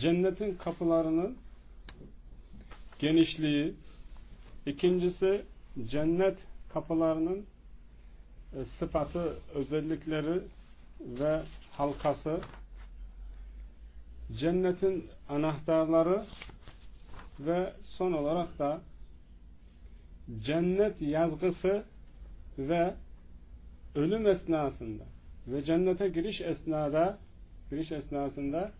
cennetin kapılarının genişliği, ikincisi cennet kapılarının e, sıfatı, özellikleri ve halkası, cennetin anahtarları ve son olarak da cennet yazgısı ve ölüm esnasında ve cennete giriş esnada giriş esnasında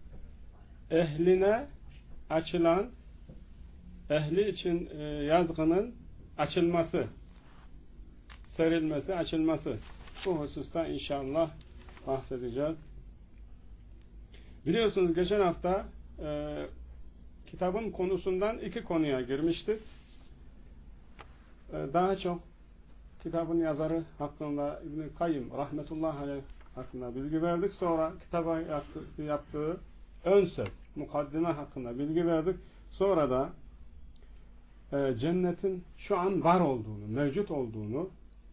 ehline açılan ehli için e, yazgının açılması serilmesi, açılması bu hususta inşallah bahsedeceğiz. Biliyorsunuz geçen hafta e, kitabın konusundan iki konuya girmiştik. E, daha çok kitabın yazarı hakkında İbn-i Kayyım rahmetullahi aleyh hakkında bilgi verdik. Sonra kitaba yaptığı, ön söz, mukaddime hakkında bilgi verdik. Sonra da e, cennetin şu an var olduğunu, mevcut olduğunu,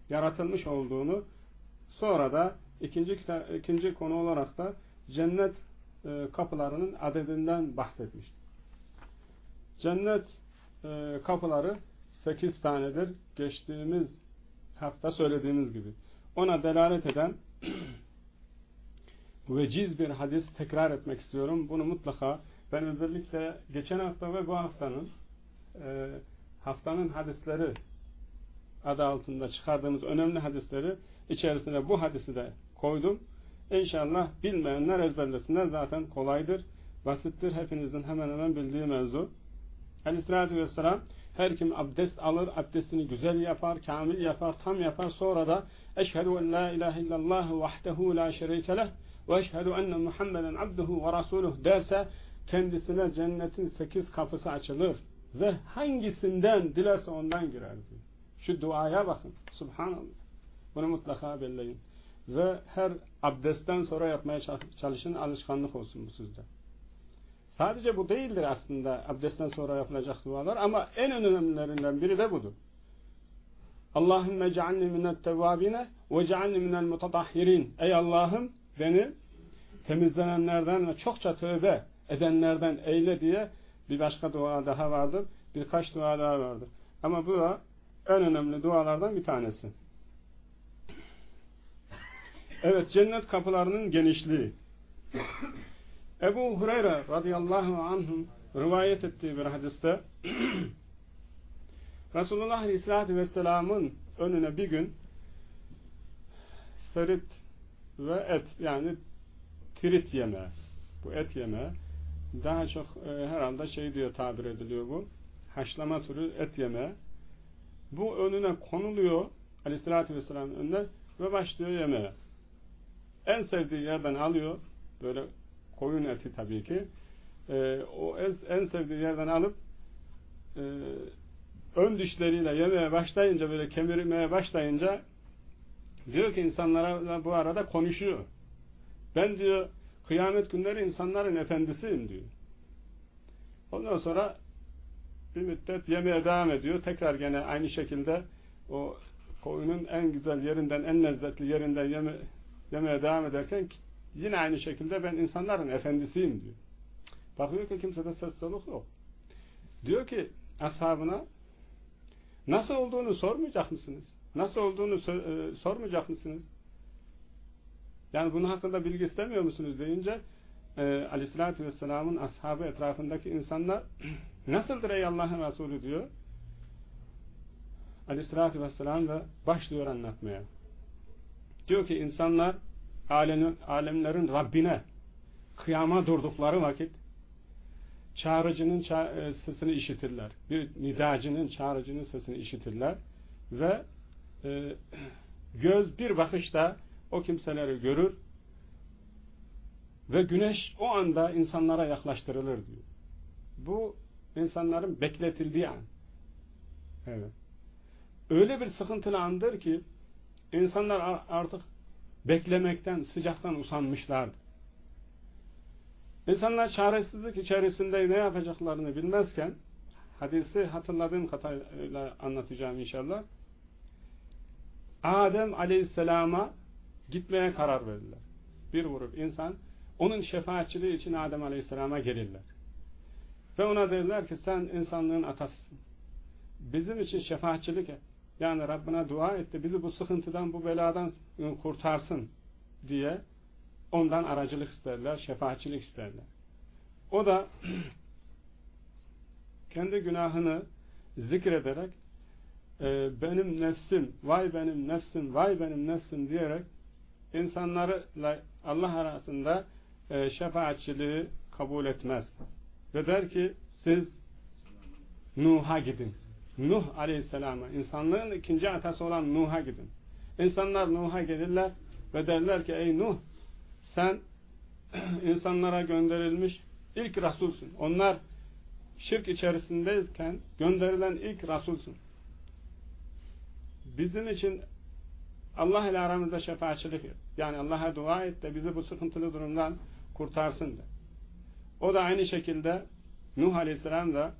yaratılmış olduğunu sonra da ikinci, ikinci konu olarak da cennet e, kapılarının adedinden bahsetmiştik. Cennet e, kapıları sekiz tanedir. Geçtiğimiz hafta söylediğimiz gibi. Ona delalet eden veciz bir hadis tekrar etmek istiyorum. Bunu mutlaka ben özellikle geçen hafta ve bu haftanın e, haftanın hadisleri adı altında çıkardığımız önemli hadisleri içerisine bu hadisi de koydum. İnşallah bilmeyenler ezberlesinler. Zaten kolaydır, basittir. Hepinizin hemen hemen bildiği mevzu. Aleyhissalatü vesselam her kim abdest alır, abdestini güzel yapar, kamil yapar, tam yapar. Sonra da eşhedü en la ilahe illallah vahdehu la şerike leh ve eşhedü enne Muhammeden abduhu ve rasuluh derse kendisine cennetin sekiz kapısı açılır ve hangisinden dilerse ondan girer diyor. Şu duaya bakın. Subhanallah. Bunu mutlaka belleyin. Ve her abdestten sonra yapmaya çalışın alışkanlık olsun bu sizde. Sadece bu değildir aslında abdestten sonra yapılacak dualar ama en önemlilerinden biri de budur. Allahümme cealni minnet tevvabine ve cealni minel mutatahhirin. Ey Allah'ım beni temizlenenlerden ve çokça tövbe edenlerden eyle diye bir başka dua daha vardır. Birkaç dua daha vardır. Ama bu da en önemli dualardan bir tanesi. Evet, cennet kapılarının genişliği. Ebu Hureyre radıyallahu anh'ın rivayet ettiği bir hadiste Resulullah aleyhissalatü vesselamın önüne bir gün serit ve et yani tirit yeme bu et yeme daha çok e, herhalde şey diyor tabir ediliyor bu haşlama türü et yeme bu önüne konuluyor aleyhissalatü vesselamın önüne ve başlıyor yemeye. En sevdiği yerden alıyor böyle koyun eti tabii ki. E, o en sevdiği yerden alıp e, ön dişleriyle yemeye başlayınca böyle kemirmeye başlayınca diyor ki insanlara bu arada konuşuyor. Ben diyor kıyamet günleri insanların efendisiyim diyor. Ondan sonra bir müddet yemeye devam ediyor. Tekrar gene aynı şekilde o koyunun en güzel yerinden en lezzetli yerinden yeme, yemeye devam ederken yine aynı şekilde ben insanların efendisiyim diyor. Bakıyor ki kimsede ses soluk yok. Diyor ki ashabına nasıl olduğunu sormayacak mısınız? Nasıl olduğunu e, sormayacak mısınız? Yani bunun hakkında bilgi istemiyor musunuz deyince e, aleyhissalatü vesselamın ashabı etrafındaki insanlar nasıldır ey Allah'ın Resulü diyor. Aleyhissalatü vesselam ve başlıyor anlatmaya. Diyor ki insanlar alemlerin Rabbine kıyama durdukları vakit çağrıcının ça e, sesini işitirler. Bir nidacının, çağrıcının sesini işitirler ve e, göz bir bakışta o kimseleri görür ve güneş o anda insanlara yaklaştırılır diyor. Bu insanların bekletildiği an. Evet. Öyle bir sıkıntılı andır ki insanlar artık beklemekten, sıcaktan usanmışlardı. İnsanlar çaresizlik içerisinde ne yapacaklarını bilmezken hadisi hatırladığım kadarıyla anlatacağım inşallah. Adem aleyhisselama gitmeye karar verdiler. Bir grup insan onun şefaatçiliği için Adem Aleyhisselam'a gelirler. Ve ona derler ki sen insanlığın atasısın. Bizim için şefaatçilik et. Yani Rabbine dua etti bizi bu sıkıntıdan, bu beladan kurtarsın diye ondan aracılık isterler, şefaatçilik isterler. O da kendi günahını zikrederek e, benim nefsim, vay benim nefsim, vay benim nefsim diyerek insanlarla Allah arasında e, şefaatçiliği kabul etmez. Ve der ki siz Nuh'a gidin. Nuh aleyhisselama, insanlığın ikinci atası olan Nuh'a gidin. İnsanlar Nuh'a gelirler ve derler ki ey Nuh sen insanlara gönderilmiş ilk Rasulsün. Onlar şirk içerisindeyken gönderilen ilk Rasulsün. Bizim için Allah ile aramızda şefaatçilik et. Yani Allah'a dua et de bizi bu sıkıntılı durumdan kurtarsın de. O da aynı şekilde Nuh Aleyhisselam da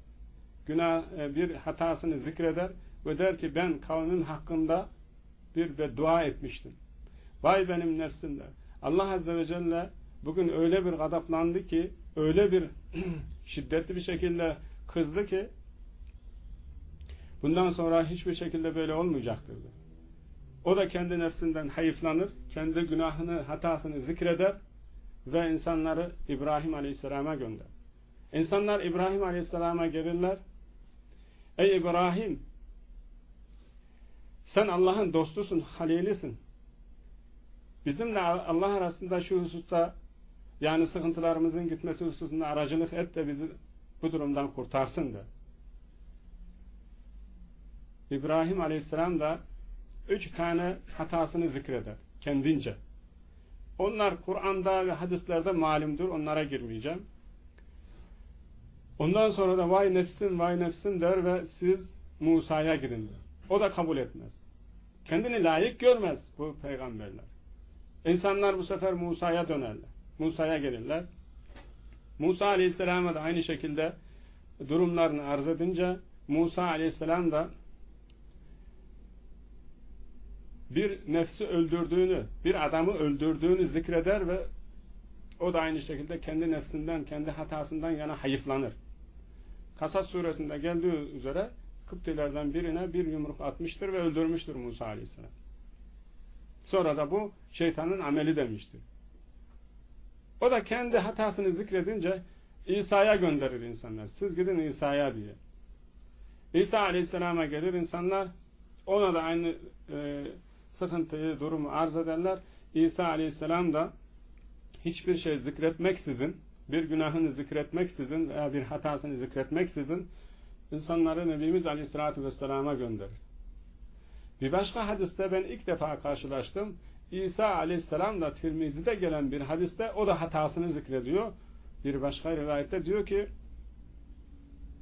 günah e, bir hatasını zikreder ve der ki ben kavmin hakkında bir beddua etmiştim. Vay benim nefsim der. Allah Azze ve Celle bugün öyle bir gadaplandı ki öyle bir şiddetli bir şekilde kızdı ki bundan sonra hiçbir şekilde böyle olmayacaktır. O da kendi nefsinden hayıflanır, kendi günahını, hatasını zikreder ve insanları İbrahim Aleyhisselam'a gönder. İnsanlar İbrahim Aleyhisselam'a gelirler. Ey İbrahim sen Allah'ın dostusun, halilisin. Bizimle Allah arasında şu hususta yani sıkıntılarımızın gitmesi hususunda aracılık et de bizi bu durumdan kurtarsın de. İbrahim Aleyhisselam da üç tane hatasını zikreder kendince. Onlar Kur'an'da ve hadislerde malumdur. Onlara girmeyeceğim. Ondan sonra da vay nefsin vay nefsin der ve siz Musa'ya girin der. O da kabul etmez. Kendini layık görmez bu peygamberler. İnsanlar bu sefer Musa'ya dönerler. Musa'ya gelirler. Musa Aleyhisselam'a da aynı şekilde durumlarını arz edince Musa Aleyhisselam da bir nefsi öldürdüğünü, bir adamı öldürdüğünü zikreder ve o da aynı şekilde kendi nefsinden, kendi hatasından yana hayıflanır. Kasas suresinde geldiği üzere Kıptilerden birine bir yumruk atmıştır ve öldürmüştür Musa Aleyhisselam. Sonra da bu şeytanın ameli demiştir. O da kendi hatasını zikredince İsa'ya gönderir insanlar. Siz gidin İsa'ya diye. İsa Aleyhisselam'a gelir insanlar ona da aynı e, sıkıntıyı, durumu arz ederler. İsa Aleyhisselam da hiçbir şey zikretmeksizin, bir günahını zikretmeksizin veya bir hatasını zikretmeksizin insanları Nebimiz Aleyhisselatü Vesselam'a gönderir. Bir başka hadiste ben ilk defa karşılaştım. İsa Aleyhisselam da Tirmizi'de gelen bir hadiste o da hatasını zikrediyor. Bir başka rivayette diyor ki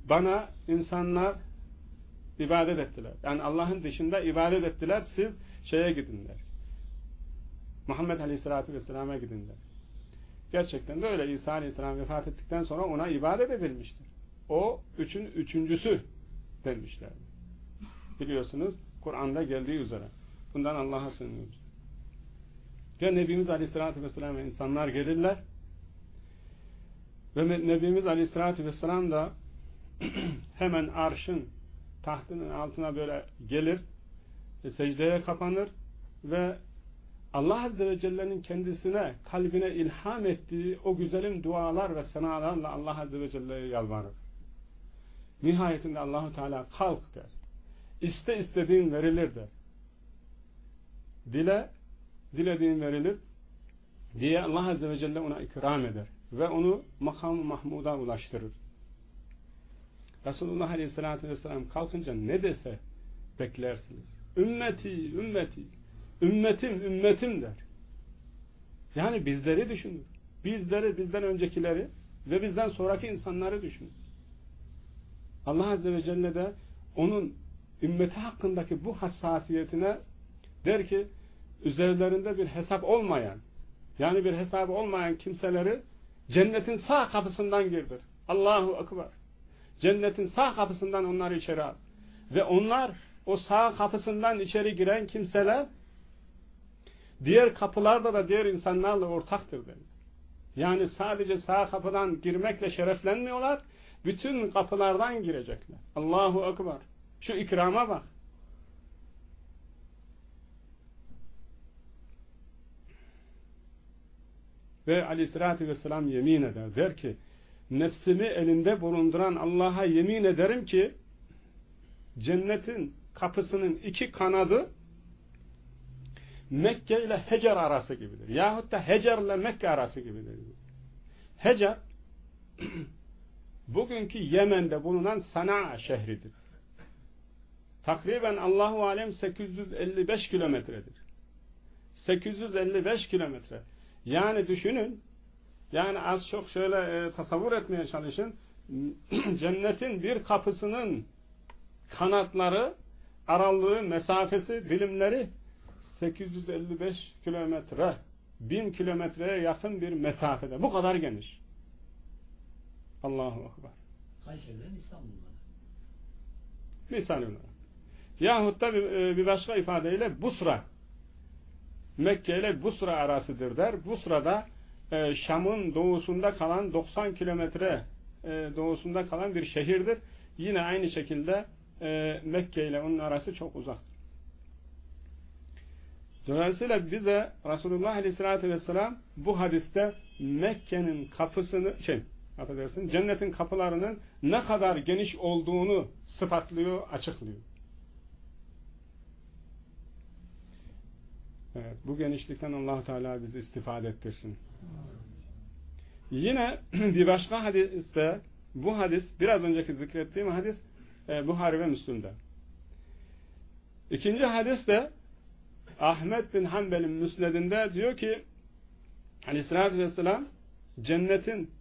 bana insanlar ibadet ettiler. Yani Allah'ın dışında ibadet ettiler. Siz şeye gidinler. Muhammed Aleyhisselatü Vesselam'a gidinler. Gerçekten de öyle. İsa Aleyhisselam vefat ettikten sonra ona ibadet edilmiştir. O üçün üçüncüsü denmişler. Biliyorsunuz Kur'an'da geldiği üzere. Bundan Allah'a sığınıyoruz. Ve Nebimiz Aleyhisselatü Vesselam ve insanlar gelirler. Ve Nebimiz Aleyhisselatü Vesselam da hemen arşın tahtının altına böyle gelir e, secdeye kapanır ve Allah Azze ve Celle'nin kendisine, kalbine ilham ettiği o güzelim dualar ve senalarla Allah Azze ve Celle'ye yalvarır. Nihayetinde Allahu Teala kalk der. İste istediğin verilir der. Dile, dilediğin verilir diye Allah Azze ve Celle ona ikram eder ve onu makam Mahmud'a ulaştırır. Resulullah Aleyhisselatü Vesselam kalkınca ne dese beklersiniz. Ümmeti, ümmeti, ümmetim, ümmetim der. Yani bizleri düşünür. Bizleri, bizden öncekileri ve bizden sonraki insanları düşünür. Allah Azze ve Celle de onun ümmeti hakkındaki bu hassasiyetine der ki üzerlerinde bir hesap olmayan yani bir hesabı olmayan kimseleri cennetin sağ kapısından girdir. Allahu Ekber. Cennetin sağ kapısından onları içeri al. Ve onlar o sağ kapısından içeri giren kimseler diğer kapılarda da diğer insanlarla ortaktır denir. Yani sadece sağ kapıdan girmekle şereflenmiyorlar. Bütün kapılardan girecekler. Allahu Ekber. Şu ikrama bak. Ve aleyhissalatü vesselam yemin eder. Der ki nefsimi elinde bulunduran Allah'a yemin ederim ki cennetin kapısının iki kanadı Mekke ile Hecer arası gibidir. Yahut da Hecer ile Mekke arası gibidir. Hecer bugünkü Yemen'de bulunan Sana'a şehridir. Takriben Allahu Alem 855 kilometredir. 855 kilometre. Yani düşünün, yani az çok şöyle e, tasavvur etmeye çalışın. Cennetin bir kapısının kanatları, aralığı, mesafesi, bilimleri 855 kilometre, 1000 kilometreye yakın bir mesafede. Bu kadar geniş. Allahu Ekber. Kayseri'den İstanbul'dan. Misal olarak. Yahut da bir, e, bir başka ifadeyle Busra. Mekke ile Busra arasıdır der. Busra'da e, Şam'ın doğusunda kalan 90 kilometre e, doğusunda kalan bir şehirdir. Yine aynı şekilde Mekke ile onun arası çok uzak. Dolayısıyla bize Resulullah Aleyhisselatü Vesselam bu hadiste Mekke'nin kapısını şey affedersin cennetin kapılarının ne kadar geniş olduğunu sıfatlıyor, açıklıyor. Evet, bu genişlikten allah Teala bizi istifade ettirsin. Yine bir başka hadiste bu hadis, biraz önceki zikrettiğim hadis e, Buhari ve Müslüm'de. İkinci hadis de Ahmet bin Hanbel'in müsnedinde diyor ki aleyhissalatü vesselam cennetin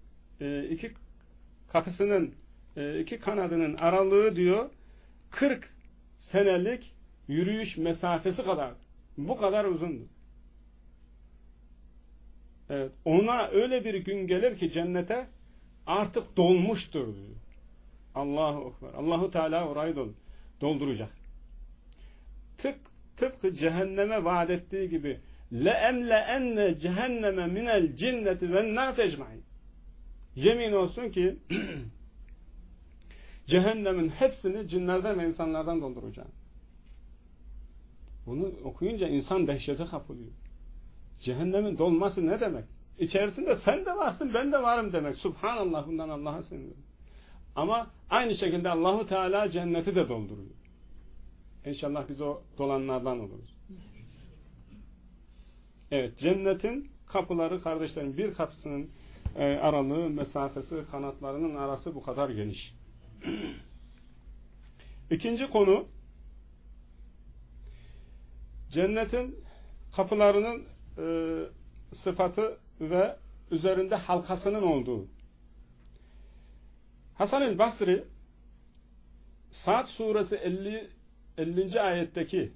e, iki kapısının e, iki kanadının aralığı diyor 40 senelik yürüyüş mesafesi kadar. Bu kadar uzundur. Evet, ona öyle bir gün gelir ki cennete artık dolmuştur diyor. Allahu Ekber. Allahu Teala orayı dolduracak. Tık, tıpkı cehenneme vaat ettiği gibi enne cehenneme minel cinneti nâs ecmaîn. Yemin olsun ki cehennemin hepsini cinlerden ve insanlardan dolduracağım. Bunu okuyunca insan dehşete kapılıyor. Cehennemin dolması ne demek? İçerisinde sen de varsın, ben de varım demek. Subhanallah bundan Allah'a sığınıyorum. Ama aynı şekilde Allahu Teala cenneti de dolduruyor. İnşallah biz o dolanlardan oluruz. Evet, cennetin kapıları kardeşlerim bir kapısının e, aralığı, mesafesi, kanatlarının arası bu kadar geniş. İkinci konu cennetin kapılarının e, sıfatı ve üzerinde halkasının olduğu. Hasan el Basri Saat suresi 50 50. ayetteki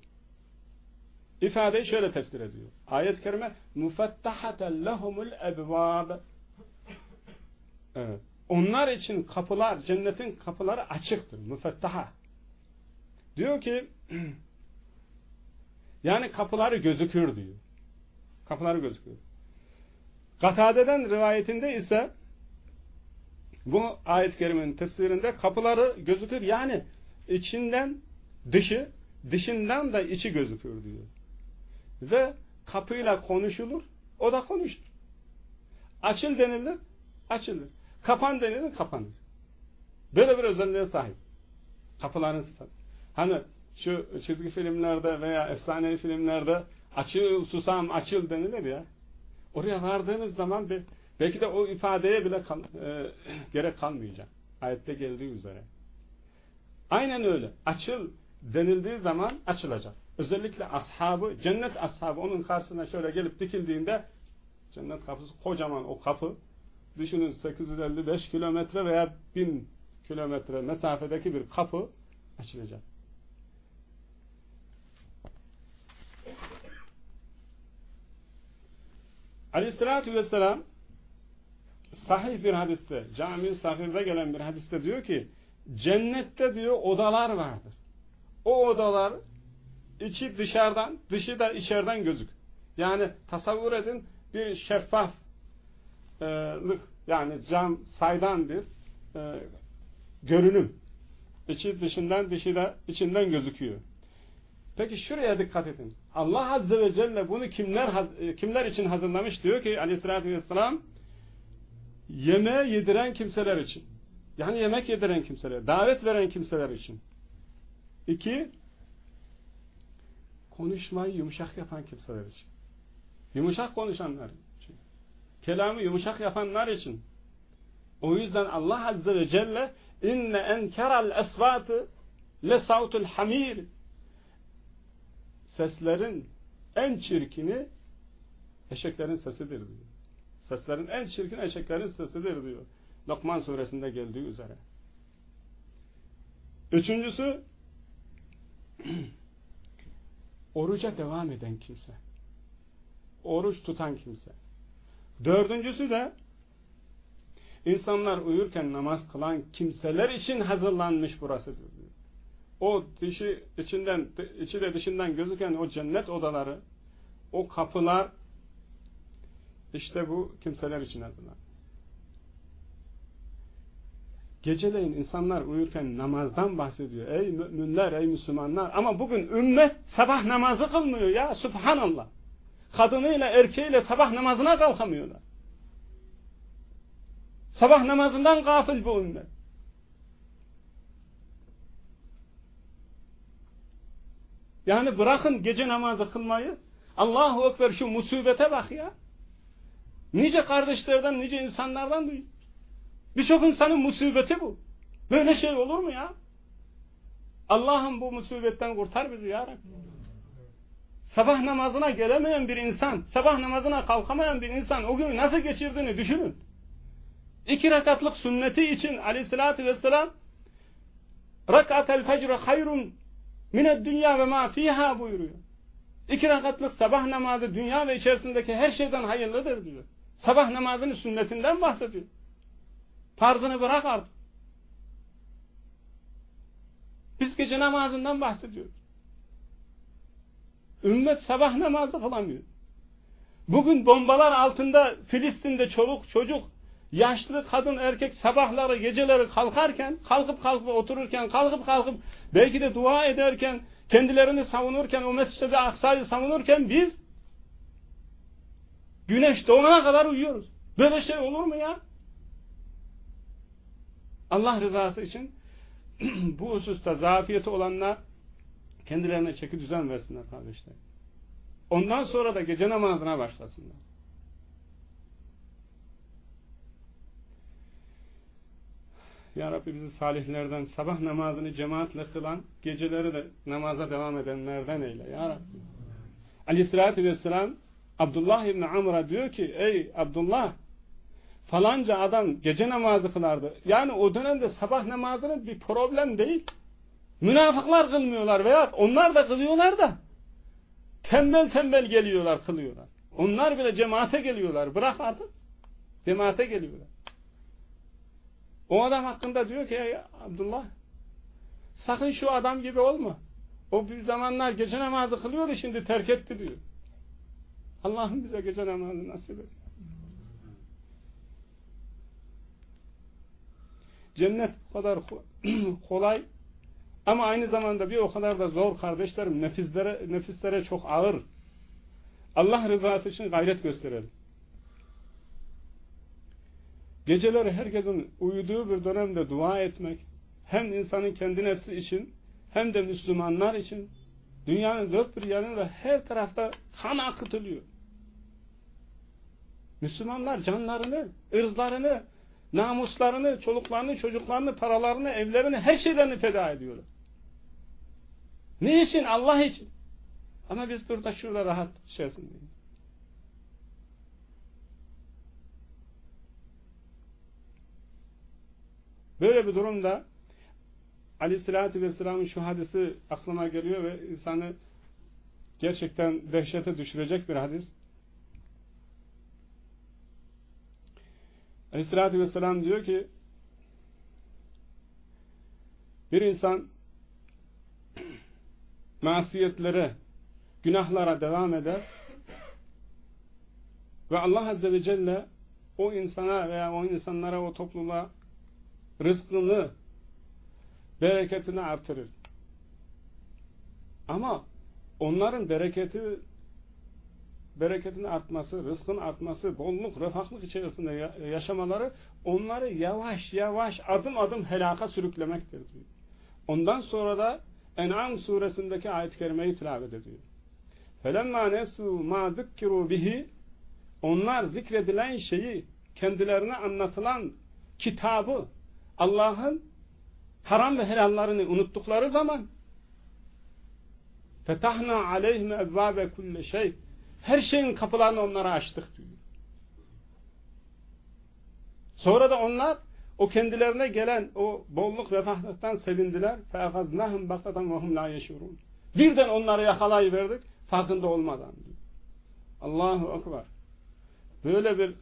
ifadeyi şöyle tefsir ediyor. Ayet-i kerime mufettahaten lehumul ebvab. Onlar için kapılar, cennetin kapıları açıktır. Müfettaha. Diyor ki yani kapıları gözükür diyor. Kapıları gözüküyor. Katade'den rivayetinde ise bu ayet-i kerimenin tefsirinde kapıları gözükür. Yani içinden dışı, dışından da içi gözükür diyor. Ve kapıyla konuşulur, o da konuşur. Açıl denilir, açılır. Kapan denilir, kapanır. Böyle bir özelliğe sahip. Kapıların sıfatı. Hani şu çizgi filmlerde veya efsanevi filmlerde açıl susam açıl denilir ya. Oraya vardığınız zaman bir, belki de o ifadeye bile kal, e, gerek kalmayacak. Ayette geldiği üzere. Aynen öyle. Açıl denildiği zaman açılacak. Özellikle ashabı, cennet ashabı onun karşısına şöyle gelip dikildiğinde cennet kapısı kocaman o kapı düşünün 855 kilometre veya 1000 kilometre mesafedeki bir kapı açılacak. Aleyhissalatü vesselam sahih bir hadiste, cami sahirde gelen bir hadiste diyor ki cennette diyor odalar vardır. O odalar içi dışarıdan, dışı da içeriden gözük. Yani tasavvur edin bir şeffaf yani cam saydan bir e, görünüm. İçi dışından dışı da içinden gözüküyor. Peki şuraya dikkat edin. Allah Azze ve Celle bunu kimler e, kimler için hazırlamış diyor ki aleyhissalatü vesselam yemeğe yediren kimseler için. Yani yemek yediren kimseler, davet veren kimseler için. İki, konuşmayı yumuşak yapan kimseler için. Yumuşak konuşanlar için. Kelamı yumuşak yapanlar için. O yüzden Allah Azze ve Celle inne enkeral esvatı le savtul hamir seslerin en çirkini eşeklerin sesidir diyor. Seslerin en çirkin eşeklerin sesidir diyor. Lokman suresinde geldiği üzere. Üçüncüsü oruca devam eden kimse. Oruç tutan kimse. Dördüncüsü de insanlar uyurken namaz kılan kimseler için hazırlanmış. Diyor. O dışı içinden içi de dışından gözüken o cennet odaları, o kapılar işte bu kimseler için hazırlanmış. Geceleyin insanlar uyurken namazdan bahsediyor. Ey müminler, ey Müslümanlar. Ama bugün ümmet sabah namazı kılmıyor ya. Subhanallah. Kadınıyla erkeğiyle sabah namazına kalkamıyorlar. Sabah namazından gafil bu ümmet. Yani bırakın gece namazı kılmayı. Allahu Ekber şu musibete bak ya. Nice kardeşlerden, nice insanlardan duyuyor. Birçok insanın musibeti bu. Böyle şey olur mu ya? Allah'ım bu musibetten kurtar bizi ya. Sabah namazına gelemeyen bir insan, sabah namazına kalkamayan bir insan o günü nasıl geçirdiğini düşünün. İki rekatlık sünneti için aleyhissalatü vesselam rekatel fecre hayrun mined dünya ve ma fiha buyuruyor. İki rekatlık sabah namazı dünya ve içerisindeki her şeyden hayırlıdır diyor. Sabah namazının sünnetinden bahsediyor. Farzını bırak artık. Biz gece namazından bahsediyoruz. Ümmet sabah namazı kılamıyor. Bugün bombalar altında Filistin'de çoluk çocuk, yaşlı kadın erkek sabahları geceleri kalkarken, kalkıp kalkıp otururken, kalkıp kalkıp belki de dua ederken, kendilerini savunurken, o mescide aksayı savunurken biz güneş doğana kadar uyuyoruz. Böyle şey olur mu ya? Allah rızası için bu hususta zafiyeti olanlar kendilerine çeki düzen versinler kardeşler. Ondan sonra da gece namazına başlasınlar. Ya Rabbi bizi salihlerden, sabah namazını cemaatle kılan, geceleri de namaza devam edenlerden eyle. Ya Rabbi. Aleyhissalatü vesselam Abdullah İbni Amr'a diyor ki, ey Abdullah, falanca adam gece namazı kılardı. Yani o dönemde sabah namazının bir problem değil. Münafıklar kılmıyorlar veya onlar da kılıyorlar da tembel tembel geliyorlar kılıyorlar. Onlar bile cemaate geliyorlar. Bırak artık. Cemaate geliyorlar. O adam hakkında diyor ki Abdullah sakın şu adam gibi olma. O bir zamanlar gece namazı kılıyordu şimdi terk etti diyor. Allah'ım bize gece namazı nasip et. Cennet o kadar kolay ama aynı zamanda bir o kadar da zor kardeşlerim. Nefislere, nefislere çok ağır. Allah rızası için gayret gösterelim. Geceleri herkesin uyuduğu bir dönemde dua etmek hem insanın kendi nefsi için hem de Müslümanlar için dünyanın dört bir yanında her tarafta kan akıtılıyor. Müslümanlar canlarını, ırzlarını, namuslarını, çoluklarını, çocuklarını, paralarını, evlerini, her şeylerini feda ediyorlar. Ne için? Allah için. Ama biz burada şurada rahat içerisindeyiz. Böyle bir durumda Aleyhisselatü Vesselam'ın şu hadisi aklıma geliyor ve insanı gerçekten dehşete düşürecek bir hadis. Aleyhissalatü vesselam diyor ki bir insan masiyetlere, günahlara devam eder ve Allah Azze ve Celle o insana veya o insanlara, o topluluğa rızkını, bereketini artırır. Ama onların bereketi bereketin artması, rızkın artması, bolluk, refahlık içerisinde yaşamaları onları yavaş yavaş adım adım helaka sürüklemektir diyor. Ondan sonra da En'am suresindeki ayet-i kerimeyi tilavet ediyor. فَلَمَّا نَسُوا مَا ذُكِّرُوا bihi Onlar zikredilen şeyi, kendilerine anlatılan kitabı, Allah'ın haram ve helallarını unuttukları zaman فَتَحْنَا عَلَيْهِمْ اَبْوَابَ كُلِّ şey Her şeyin kapılarını onlara açtık diyor. Sonra da onlar o kendilerine gelen o bolluk refahlıktan sevindiler. فَاَخَزْنَهُمْ بَقْتَةً وَهُمْ لَا يَشُرُونَ Birden onları yakalayıverdik farkında olmadan. Diyor. Allahu Ekber. Böyle bir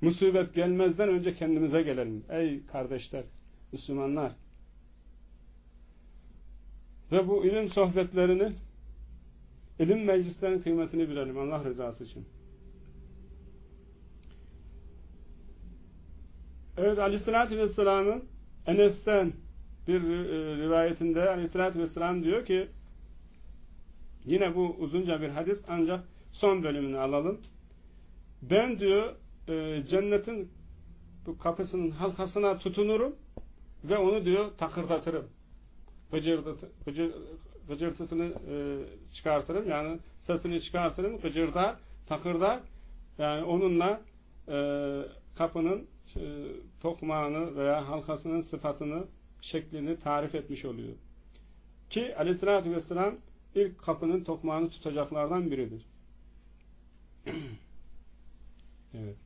musibet gelmezden önce kendimize gelelim. Ey kardeşler, Müslümanlar. Ve bu ilim sohbetlerini, ilim meclislerinin kıymetini bilelim Allah rızası için. Evet Aleyhisselatü Vesselam'ın Enes'ten bir e, rivayetinde Aleyhisselatü Vesselam diyor ki yine bu uzunca bir hadis ancak son bölümünü alalım. Ben diyor e, cennetin bu kapısının halkasına tutunurum ve onu diyor takırdatırım. Gıcırdatı, gıcır, gıcırtısını e, çıkartırım. Yani sesini çıkartırım. Gıcırdar, takırdar. Yani onunla e, kapının e, tokmağını veya halkasının sıfatını, şeklini tarif etmiş oluyor. Ki aleyhissalatü vesselam ilk kapının tokmağını tutacaklardan biridir. evet.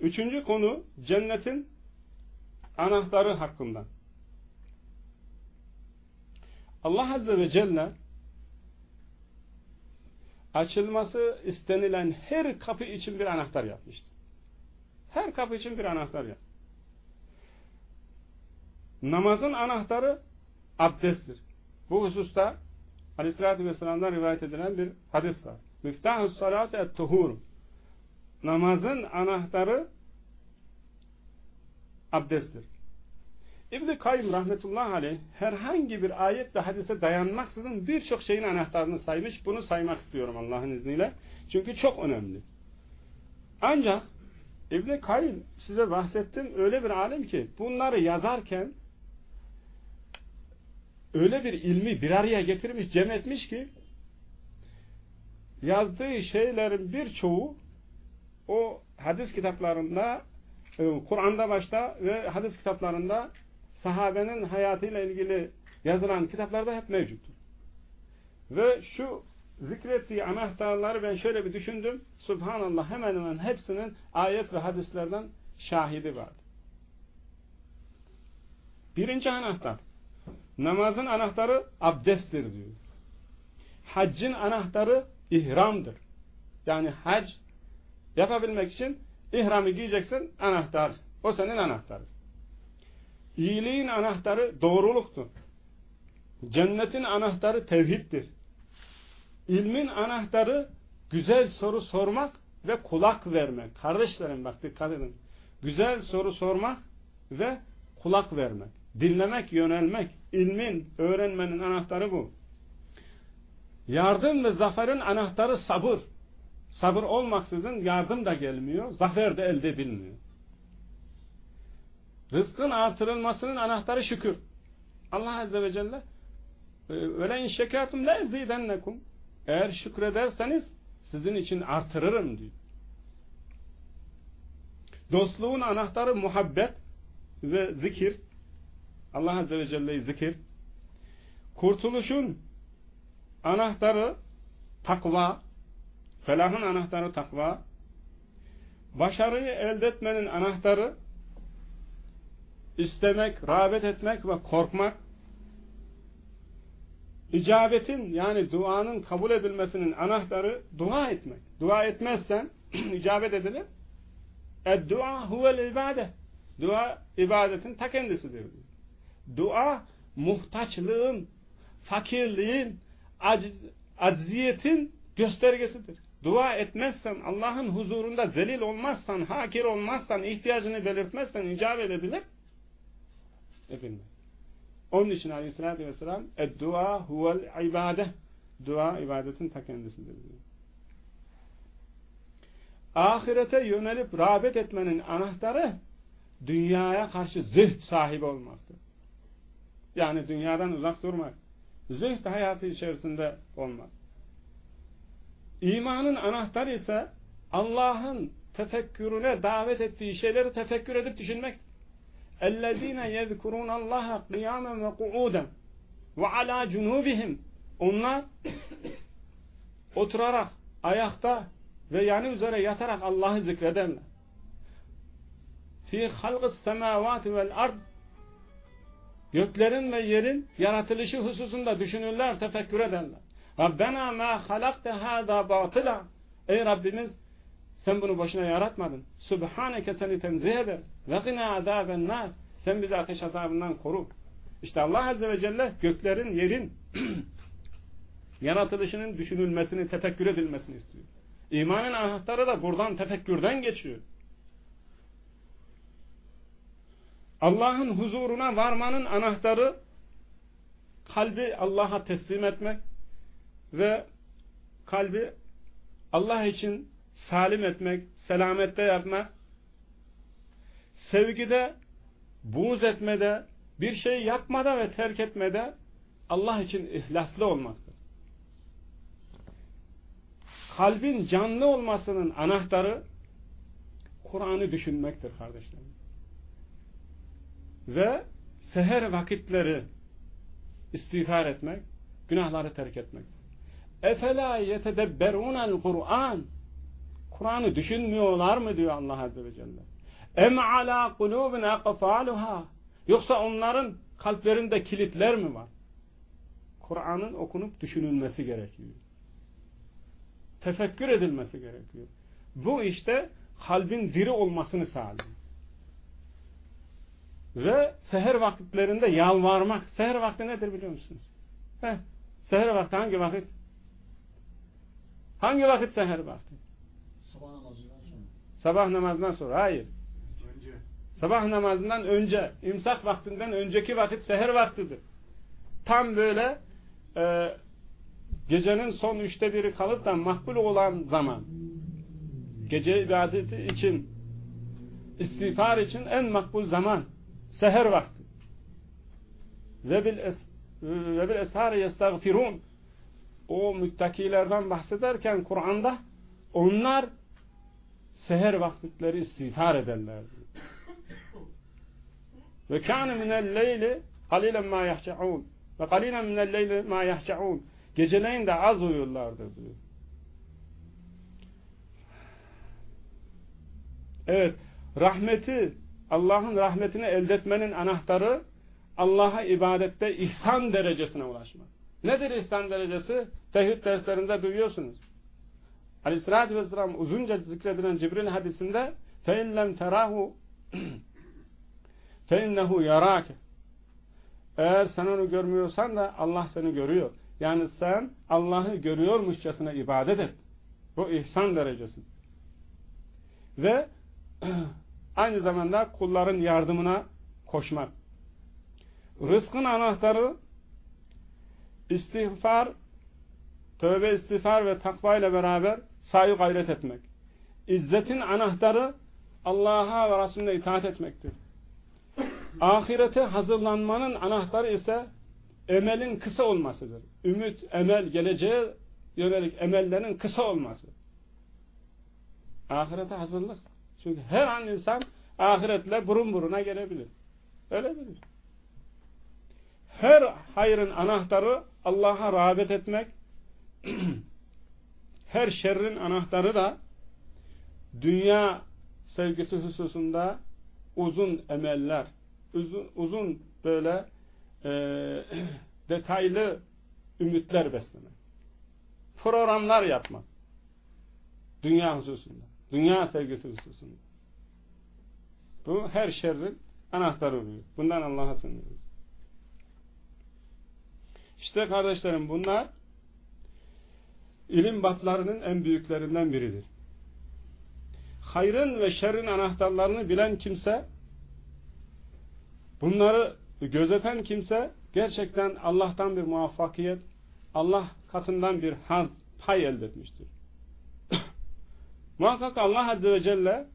Üçüncü konu cennetin anahtarı hakkında. Allah Azze ve Celle açılması istenilen her kapı için bir anahtar yapmıştır. Her kapı için bir anahtar yap. Namazın anahtarı abdesttir. Bu hususta Aleyhisselatü Vesselam'dan rivayet edilen bir hadis var. Miftahus salatü et tuhur. Namazın anahtarı abdesttir. İbn-i Kayyum rahmetullahi aleyh herhangi bir ayet ve hadise dayanmaksızın birçok şeyin anahtarını saymış. Bunu saymak istiyorum Allah'ın izniyle. Çünkü çok önemli. Ancak İbn-i Kayyum size bahsettim öyle bir alim ki bunları yazarken öyle bir ilmi bir araya getirmiş, cem etmiş ki yazdığı şeylerin birçoğu o hadis kitaplarında e, Kur'an'da başta ve hadis kitaplarında sahabenin hayatıyla ilgili yazılan kitaplarda hep mevcuttur. Ve şu zikrettiği anahtarları ben şöyle bir düşündüm. Subhanallah hemen hemen hepsinin ayet ve hadislerden şahidi var. Birinci anahtar. Namazın anahtarı abdesttir diyor. Haccın anahtarı ihramdır. Yani hac yapabilmek için ihramı giyeceksin anahtar. O senin anahtarı. İyiliğin anahtarı doğruluktur. Cennetin anahtarı tevhiddir. İlmin anahtarı güzel soru sormak ve kulak vermek. Kardeşlerim bak dikkat edin. Güzel soru sormak ve kulak vermek. Dinlemek, yönelmek. ilmin, öğrenmenin anahtarı bu. Yardım ve zaferin anahtarı sabır. Sabır olmaksızın yardım da gelmiyor, zafer de elde edilmiyor. Rızkın artırılmasının anahtarı şükür. Allah Azze ve Celle öyle in şekertum la ezidennekum eğer şükrederseniz sizin için artırırım diyor. Dostluğun anahtarı muhabbet ve zikir. Allah Azze ve Celle'yi zikir. Kurtuluşun anahtarı takva. Felahın anahtarı takva. Başarıyı elde etmenin anahtarı istemek, rağbet etmek ve korkmak, icabetin yani duanın kabul edilmesinin anahtarı dua etmek. Dua etmezsen icabet edilir. Dua huvel ibadet. Dua ibadetin ta kendisidir. Dua muhtaçlığın, fakirliğin, aciz, acziyetin göstergesidir. dua etmezsen, Allah'ın huzurunda zelil olmazsan, hakir olmazsan, ihtiyacını belirtmezsen icabet edilir. Efendim. Onun için aleyhissalatü vesselam dua huvel ibade. Dua ibadetin ta kendisidir diyor. Ahirete yönelip rağbet etmenin anahtarı dünyaya karşı zühd sahibi olmaktır. Yani dünyadan uzak durmak. Zühd hayatı içerisinde olmak. İmanın anahtarı ise Allah'ın tefekkürüne davet ettiği şeyleri tefekkür edip düşünmek. اَلَّذ۪ينَ يَذْكُرُونَ اللّٰهَ قِيَامًا وَقُعُودًا وَعَلَى جُنُوبِهِمْ Onlar oturarak, ayakta ve yanı üzere yatarak Allah'ı zikredenler. فِي خَلْقِ السَّمَاوَاتِ وَالْاَرْضِ Göklerin ve yerin yaratılışı hususunda düşünürler, tefekkür ederler. Rabbena ma halakte hâzâ batıla. Ey Rabbimiz sen bunu boşuna yaratmadın. Subhaneke seni tenzih eder. Ve gına azâben nâr. Sen bizi ateş azabından koru. İşte Allah Azze ve Celle göklerin, yerin yaratılışının düşünülmesini, tefekkür edilmesini istiyor. İmanın anahtarı da buradan tefekkürden geçiyor. Allah'ın huzuruna varmanın anahtarı kalbi Allah'a teslim etmek ve kalbi Allah için salim etmek, selamette yapmak, sevgide, buğz etmede, bir şey yapmada ve terk etmede Allah için ihlaslı olmaktır. Kalbin canlı olmasının anahtarı Kur'an'ı düşünmektir kardeşlerim. Ve seher vakitleri istiğfar etmek, günahları terk etmektir. Efela yetedebberunel Kur'an Kur'an'ı düşünmüyorlar mı diyor Allah Azze ve Celle. Em ala kulubin akfaluha Yoksa onların kalplerinde kilitler mi var? Kur'an'ın okunup düşünülmesi gerekiyor. Tefekkür edilmesi gerekiyor. Bu işte kalbin diri olmasını sağlıyor. Ve seher vakitlerinde yalvarmak. Seher vakti nedir biliyor musunuz? Heh, seher vakti hangi vakit? Hangi vakit seher vakti? Sabah namazından sonra. Sabah namazından sonra. Hayır. Önce. Sabah namazından önce, imsak vaktinden önceki vakit seher vaktidir. Tam böyle e, gecenin son üçte biri kalıp da makbul olan zaman. Gece ibadeti için, istiğfar için en makbul zaman. Seher vakti. Ve bil, es, ve bil eshari yestagfirun o müttakilerden bahsederken Kur'an'da onlar seher vakitleri istiğfar ederler. Ve kâne minel leyli kalilen mâ yahşa'ûn ve kalilen minel leyli mâ yahşa'ûn Geceleyin de az uyurlardı diyor. Evet, rahmeti, Allah'ın rahmetini elde etmenin anahtarı Allah'a ibadette ihsan derecesine ulaşmak. Nedir ihsan derecesi? Tevhid derslerinde duyuyorsunuz. Aleyhissalatü vesselam uzunca zikredilen Cibril hadisinde فَاِنْ لَمْ تَرَاهُ فَاِنَّهُ يَرَاكَ Eğer sen onu görmüyorsan da Allah seni görüyor. Yani sen Allah'ı görüyormuşçasına ibadet et. Bu ihsan derecesi. Ve aynı zamanda kulların yardımına koşmak. Rızkın anahtarı istiğfar, tövbe istiğfar ve takva ile beraber sahi gayret etmek. İzzetin anahtarı Allah'a ve Resulüne itaat etmektir. Ahirete hazırlanmanın anahtarı ise emelin kısa olmasıdır. Ümit, emel, geleceğe yönelik emellerin kısa olması. Ahirete hazırlık. Çünkü her an insan ahiretle burun buruna gelebilir. Öyle bilir. Her hayrın anahtarı Allah'a rağbet etmek, her şerrin anahtarı da dünya sevgisi hususunda uzun emeller, uzun, uzun böyle e, detaylı ümitler beslemek. Programlar yapmak. Dünya hususunda. Dünya sevgisi hususunda. Bu her şerrin anahtarı oluyor. Bundan Allah'a sığınıyoruz. İşte kardeşlerim bunlar ilim batlarının en büyüklerinden biridir. Hayrın ve şerrin anahtarlarını bilen kimse, bunları gözeten kimse gerçekten Allah'tan bir muvaffakiyet, Allah katından bir haz, pay elde etmiştir. Muhakkak Allah Azze ve Celle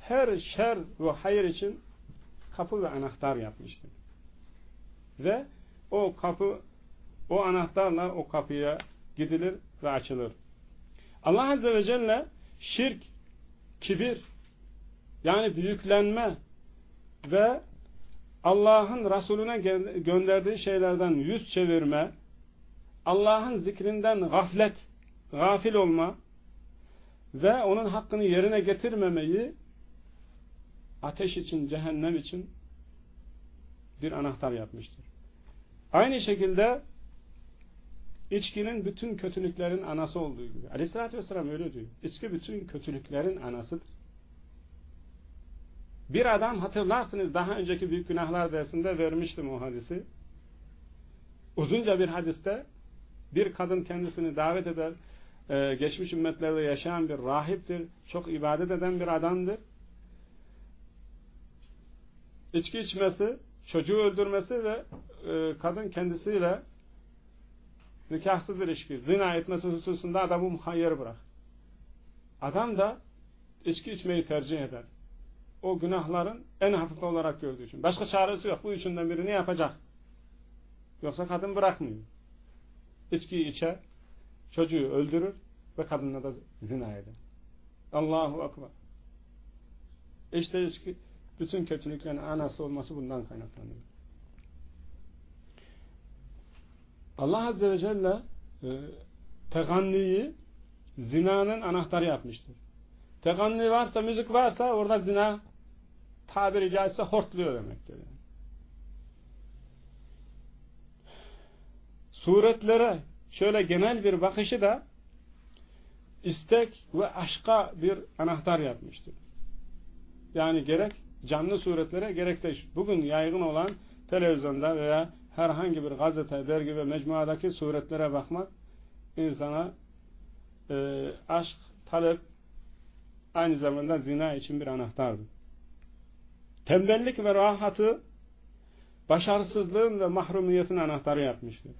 her şer ve hayır için kapı ve anahtar yapmıştır. Ve o kapı, o anahtarla o kapıya gidilir ve açılır. Allah Azze ve Celle şirk, kibir, yani büyüklenme ve Allah'ın Resulüne gönderdiği şeylerden yüz çevirme, Allah'ın zikrinden gaflet, gafil olma ve onun hakkını yerine getirmemeyi ateş için, cehennem için bir anahtar yapmıştır. Aynı şekilde içkinin bütün kötülüklerin anası olduğu gibi. Aleyhissalatü vesselam öyle diyor. İçki bütün kötülüklerin anasıdır. Bir adam hatırlarsınız daha önceki büyük günahlar dersinde vermiştim o hadisi. Uzunca bir hadiste bir kadın kendisini davet eder, e, geçmiş ümmetlerde yaşayan bir rahiptir, çok ibadet eden bir adamdır. İçki içmesi, çocuğu öldürmesi ve e, kadın kendisiyle nikahsız ilişki, zina etmesi hususunda adamı muhayyer bırak. Adam da içki içmeyi tercih eder. O günahların en hafif olarak gördüğü için. Başka çaresi yok. Bu üçünden birini yapacak. Yoksa kadın bırakmıyor. İçkiyi içer, çocuğu öldürür ve kadınla da zina eder. Allahu Akbar. İşte içki bütün kötülüklerin anası olması bundan kaynaklanıyor. Allah Azze ve Celle e, teganniyi zinanın anahtarı yapmıştır. Teganni varsa, müzik varsa orada zina tabiri caizse hortluyor demektir. Yani. Suretlere şöyle genel bir bakışı da istek ve aşka bir anahtar yapmıştır. Yani gerek canlı suretlere gerek de bugün yaygın olan televizyonda veya herhangi bir gazete, dergi ve mecmuadaki suretlere bakmak insana e, aşk, talep aynı zamanda zina için bir anahtardır. Tembellik ve rahatı başarısızlığın ve mahrumiyetin anahtarı yapmıştır.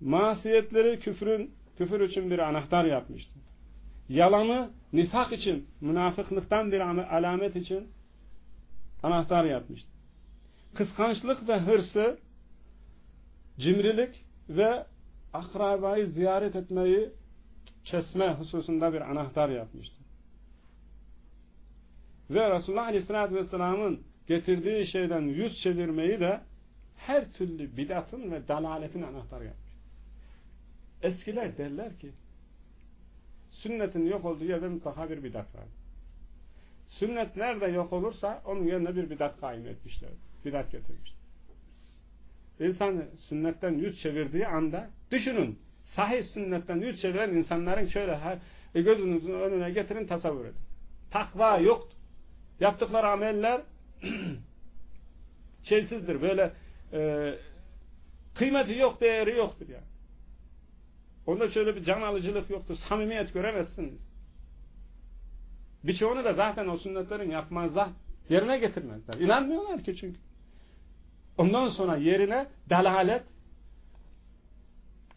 Masiyetleri küfrün, küfür için bir anahtar yapmıştır. Yalanı nifak için, münafıklıktan bir alamet için anahtar yapmıştır. Kıskançlık ve hırsı, cimrilik ve akrabayı ziyaret etmeyi kesme hususunda bir anahtar yapmıştır. Ve Resulullah Aleyhisselatü Vesselam'ın getirdiği şeyden yüz çevirmeyi de her türlü bidatın ve dalaletin anahtarı yapmış. Eskiler derler ki sünnetin yok olduğu yerde mutlaka bir bidat var. Sünnet nerede yok olursa onun yerine bir bidat kaim etmişler. Bidat getirmişler. İnsan sünnetten yüz çevirdiği anda düşünün. Sahih sünnetten yüz çeviren insanların şöyle e, gözünüzün önüne getirin tasavvur edin. Takva yoktur. Yaptıkları ameller şeysizdir. Böyle e, kıymeti yok, değeri yoktur yani. Onda şöyle bir can alıcılık yoktur. Samimiyet göremezsiniz. Birçoğunu da zaten o sünnetlerin yapmazlar. Yerine getirmezler. İnanmıyorlar ki çünkü. Ondan sonra yerine dalalet,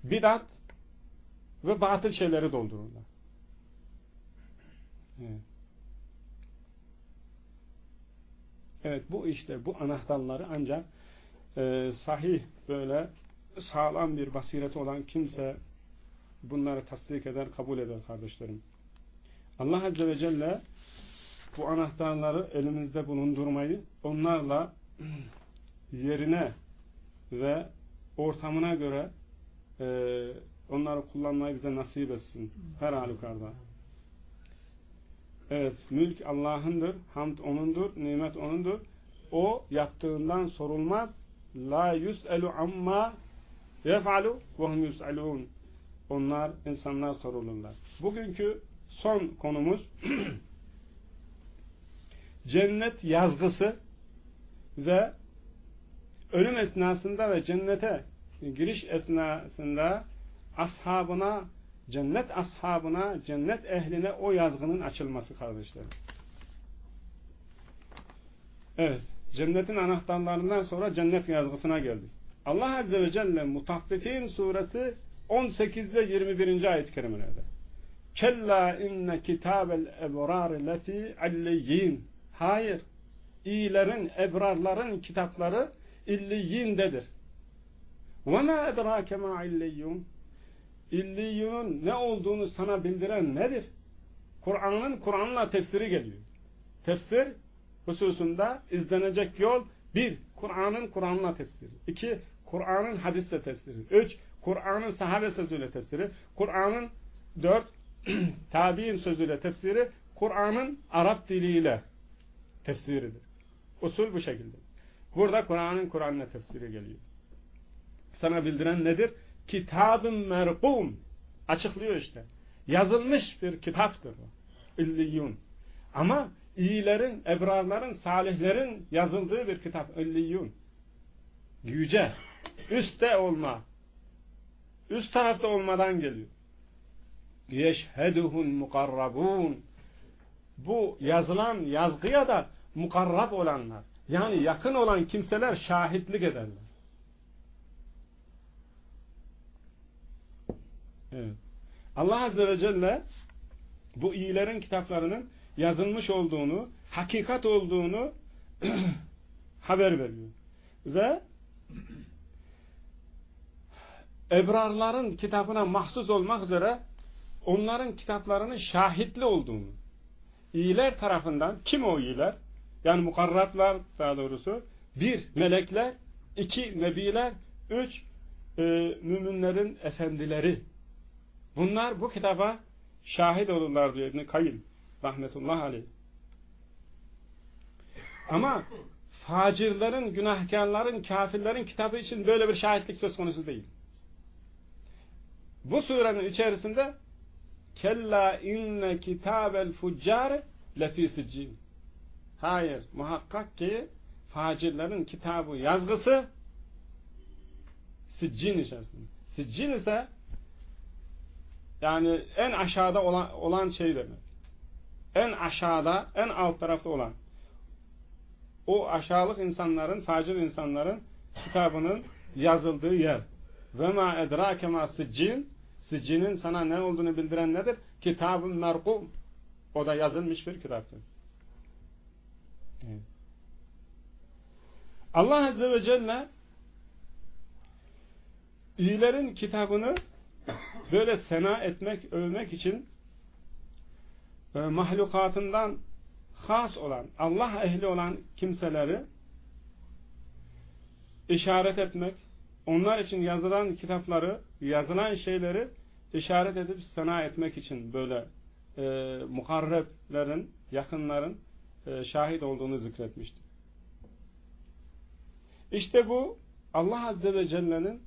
bidat ve batıl şeyleri doldururlar. Evet. Evet bu işte bu anahtarları ancak e, sahih böyle sağlam bir basireti olan kimse bunları tasdik eder, kabul eder kardeşlerim. Allah Azze ve Celle bu anahtarları elimizde bulundurmayı onlarla yerine ve ortamına göre e, onları kullanmayı bize nasip etsin. Her halükarda. Evet, mülk Allah'ındır, hamd O'nundur, nimet O'nundur. O yaptığından sorulmaz. La yus'elu amma yef'alu ve hum yus'alun. Onlar, insanlar sorulurlar. Bugünkü son konumuz cennet yazgısı ve ölüm esnasında ve cennete giriş esnasında ashabına cennet ashabına, cennet ehline o yazgının açılması kardeşlerim. Evet, cennetin anahtarlarından sonra cennet yazgısına geldik. Allah Azze ve Celle Mutaffifin suresi 18 ve 21. ayet-i kerimelerde. Kella inne kitabel ebrar leti alliyyin. Hayır. İyilerin, ebrarların kitapları illiyindedir. Ve ma edrake ma. İlliyun ne olduğunu sana bildiren nedir? Kur'an'ın Kur'an'la tefsiri geliyor. Tefsir hususunda izlenecek yol bir, Kur'an'ın Kur'an'la tefsiri. iki, Kur'an'ın hadisle tefsiri. Üç, Kur'an'ın sahabe sözüyle tefsiri. Kur'an'ın dört, tabi'in sözüyle tefsiri. Kur'an'ın Arap diliyle tefsiridir. Usul bu şekilde. Burada Kur'an'ın Kur'an'la tefsiri geliyor. Sana bildiren nedir? Kitabın merkum. Açıklıyor işte. Yazılmış bir kitaptır o. İlliyun. Ama iyilerin, ebrarların, salihlerin yazıldığı bir kitap. İlliyun. Yüce. Üste olma. Üst tarafta olmadan geliyor. Yeşheduhun mukarrabun. Bu yazılan yazgıya da mukarrab olanlar. Yani yakın olan kimseler şahitlik ederler. Evet. Allah Azze ve Celle bu iyilerin kitaplarının yazılmış olduğunu, hakikat olduğunu haber veriyor. Ve ebrarların kitabına mahsus olmak üzere onların kitaplarının şahitli olduğunu. İyiler tarafından kim o iyiler? Yani mukarrablar daha doğrusu. Bir melekler. İki nebiler. Üç e, müminlerin efendileri. Bunlar bu kitaba şahit olurlar diyor İbn-i Kayyum rahmetullah aleyh. Ama facirlerin, günahkarların, kafirlerin kitabı için böyle bir şahitlik söz konusu değil. Bu surenin içerisinde kella inne kitabel fuccar lefi siccin. Hayır, muhakkak ki facirlerin kitabı yazgısı siccin içerisinde. Siccin ise yani en aşağıda olan, olan şey demek. En aşağıda, en alt tarafta olan o aşağılık insanların, facir insanların kitabının yazıldığı yer. Ve ma edrake ma siccin siccinin sana ne olduğunu bildiren nedir? Kitabın merkum. O da yazılmış bir kitaptır. Evet. Allah Azze ve Celle iyilerin kitabını böyle sena etmek, övmek için e, mahlukatından has olan, Allah ehli olan kimseleri işaret etmek, onlar için yazılan kitapları, yazılan şeyleri işaret edip sana etmek için böyle e, mukarreblerin, yakınların e, şahit olduğunu zikretmişti. İşte bu Allah Azze ve Celle'nin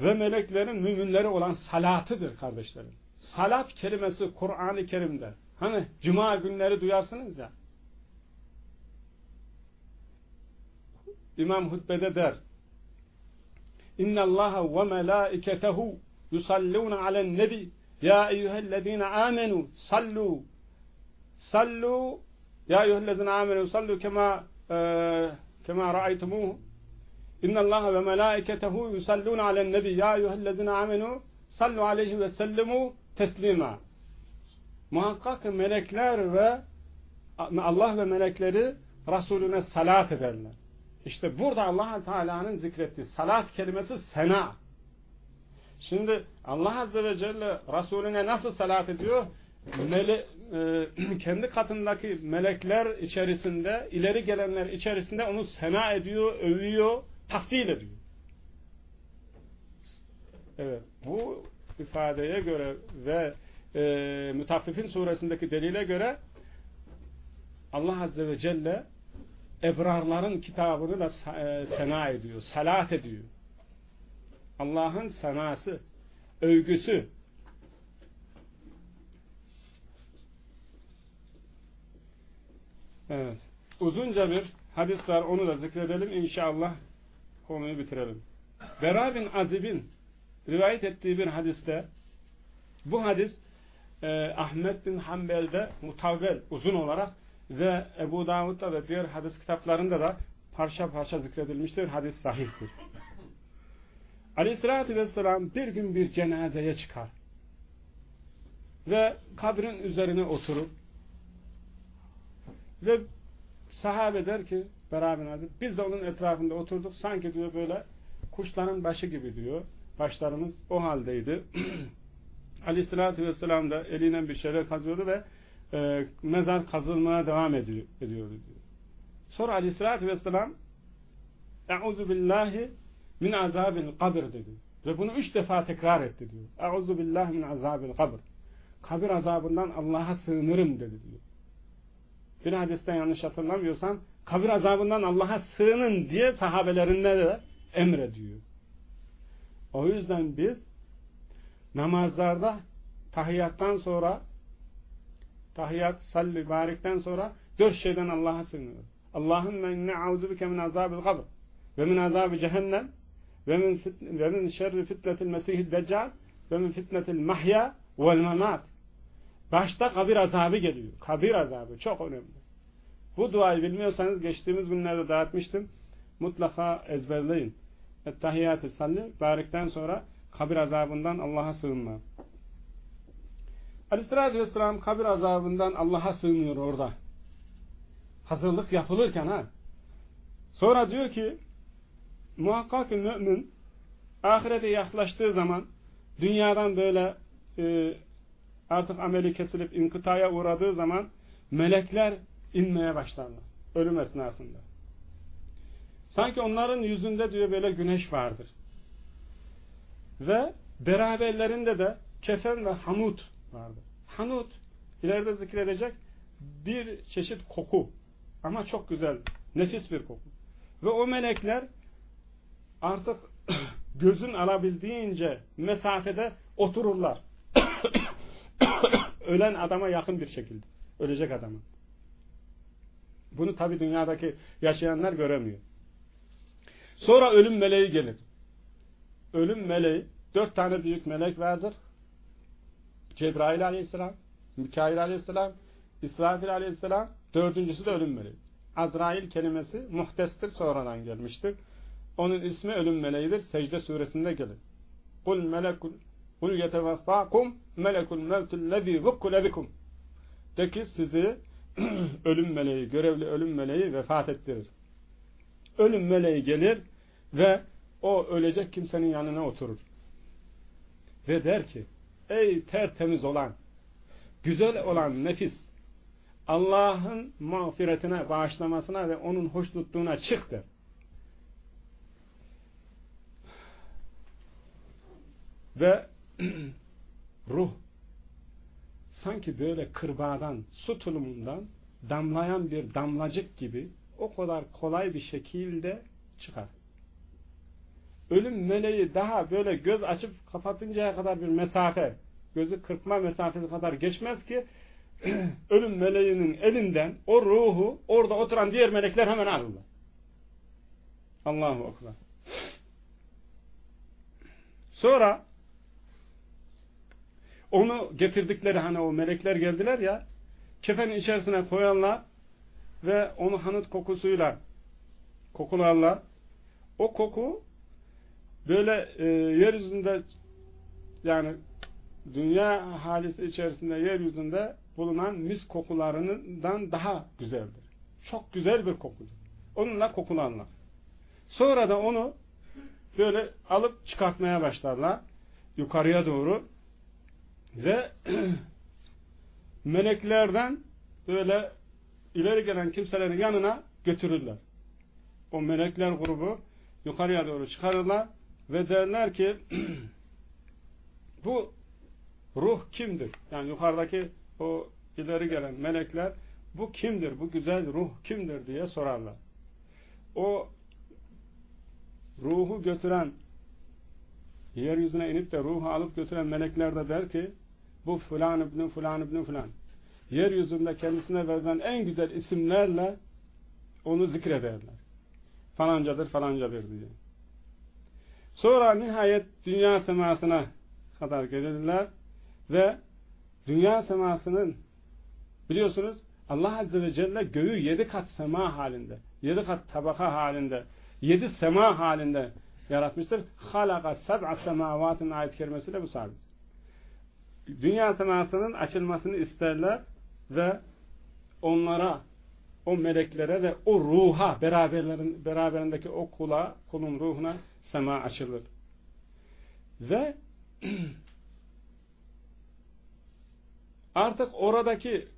ve meleklerin müminleri olan salatıdır kardeşlerim. Salat kelimesi Kur'an-ı Kerim'de Hani cuma günleri duyarsınız ya. İmam hutbede der. İnna Allah ve melaiketehu yusalluna alen nebi ya eyyühellezine amenu sallu sallu ya eyyühellezine amenu sallu kema kema ra'aytumuhu İnna Allah ve melaiketehu yusalluna alen nebi ya eyyühellezine amenu sallu aleyhi ve sellimu teslima Muhakkak melekler ve Allah ve melekleri Resulüne salat ederler. İşte burada allah Teala'nın zikrettiği salat kelimesi sena. Şimdi Allah Azze ve Celle Resulüne nasıl salat ediyor? Mele, e, kendi katındaki melekler içerisinde, ileri gelenler içerisinde onu sena ediyor, övüyor, takdil ediyor. Evet, bu ifadeye göre ve e, Mütaffifin suresindeki delile göre Allah Azze ve Celle ebrarların kitabını da e, sena ediyor, salat ediyor. Allah'ın senası, övgüsü. Evet. Uzunca bir hadis var, onu da zikredelim. İnşallah konuyu bitirelim. Bera bin Azib'in rivayet ettiği bir hadiste bu hadis e, Ahmet bin Hanbel'de mutavvel uzun olarak ve Ebu Davud'da ve diğer hadis kitaplarında da parça parça zikredilmiştir. Hadis sahihtir. Aleyhissalatü vesselam bir gün bir cenazeye çıkar. Ve kabrin üzerine oturup ve sahabe der ki beraber hazır. Biz de onun etrafında oturduk. Sanki diyor böyle kuşların başı gibi diyor. Başlarımız o haldeydi. Aleyhissalatü vesselam da eliyle bir şeyler kazıyordu ve e, mezar kazılmaya devam ediyor, diyor. Sonra aleyhissalatü vesselam Euzu billahi min azabil kabir dedi. Ve bunu üç defa tekrar etti diyor. Euzu billahi min azabil kabir. Kabir azabından Allah'a sığınırım dedi diyor. Bir hadisten yanlış hatırlamıyorsam kabir azabından Allah'a sığının diye sahabelerine de emrediyor. O yüzden biz namazlarda tahiyyattan sonra tahiyyat, salli, barikten sonra dört şeyden Allah'a sığınıyoruz. Allahümme inne auzubike min azabil kabr ve min azabi cehennem ve min, ve min şerri fitnetil mesihid deccal ve min fitnetil mahya vel memat başta kabir azabı geliyor. Kabir azabı çok önemli. Bu duayı bilmiyorsanız geçtiğimiz günlerde dağıtmıştım. Mutlaka ezberleyin. Ettehiyyatü salli barikten sonra kabir azabından Allah'a sığınma. Aleyhissalatü vesselam kabir azabından Allah'a sığınıyor orada. Hazırlık yapılırken ha. Sonra diyor ki muhakkak mümin ahirete yaklaştığı zaman dünyadan böyle e, artık ameli kesilip inkıtaya uğradığı zaman melekler inmeye başlarlar. Ölüm esnasında. Sanki onların yüzünde diyor böyle güneş vardır. Ve beraberlerinde de kefen ve hamut vardır. Hanut ileride zikredecek bir çeşit koku. Ama çok güzel, nefis bir koku. Ve o melekler artık gözün alabildiğince mesafede otururlar. Ölen adama yakın bir şekilde. Ölecek adama. Bunu tabi dünyadaki yaşayanlar göremiyor. Sonra ölüm meleği gelir. Ölüm meleği, dört tane büyük melek vardır. Cebrail aleyhisselam, Mikail aleyhisselam, İsrafil aleyhisselam, dördüncüsü de ölüm meleği. Azrail kelimesi muhtestir sonradan gelmiştir. Onun ismi ölüm meleğidir. Secde suresinde gelir. Kul melekul kul yetevaffakum melekul mevtüllezî vukkule bikum. De ki sizi ölüm meleği, görevli ölüm meleği vefat ettirir. Ölüm meleği gelir ve o ölecek kimsenin yanına oturur. Ve der ki ey tertemiz olan güzel olan nefis Allah'ın mağfiretine, bağışlamasına ve onun hoşnutluğuna çık der. Ve ruh sanki böyle kırbağdan, su tulumundan damlayan bir damlacık gibi o kadar kolay bir şekilde çıkar. Ölüm meleği daha böyle göz açıp kapatıncaya kadar bir mesafe, gözü kırpma mesafesi kadar geçmez ki ölüm meleğinin elinden o ruhu orada oturan diğer melekler hemen alırlar. Allahu Ekber. Sonra onu getirdikleri hani o melekler geldiler ya kefenin içerisine koyanlar ve onu hanıt kokusuyla kokularlar. O koku böyle e, yeryüzünde yani dünya halisi içerisinde yeryüzünde bulunan mis kokularından daha güzeldir. Çok güzel bir kokudur. Onunla kokulanlar. Sonra da onu böyle alıp çıkartmaya başlarlar. Yukarıya doğru ve meleklerden böyle ileri gelen kimselerin yanına götürürler. O melekler grubu yukarıya doğru çıkarırlar ve derler ki bu ruh kimdir? Yani yukarıdaki o ileri gelen melekler bu kimdir? Bu güzel ruh kimdir diye sorarlar. O ruhu götüren yeryüzüne inip de ruhu alıp götüren melekler de der ki bu filan ibn filan ibn filan yeryüzünde kendisine verilen en güzel isimlerle onu zikrederler. Falancadır falancadır diye. Sonra nihayet dünya semasına kadar gelirler ve dünya semasının biliyorsunuz Allah Azze ve Celle göğü yedi kat sema halinde, yedi kat tabaka halinde, yedi sema halinde yaratmıştır. Halaka seb'a semavatin ayet kerimesiyle bu sabit. Dünya semasının açılmasını isterler ve onlara, o meleklere ve o ruha, beraberlerin, beraberindeki o kula, kulun ruhuna sema açılır. Ve artık oradaki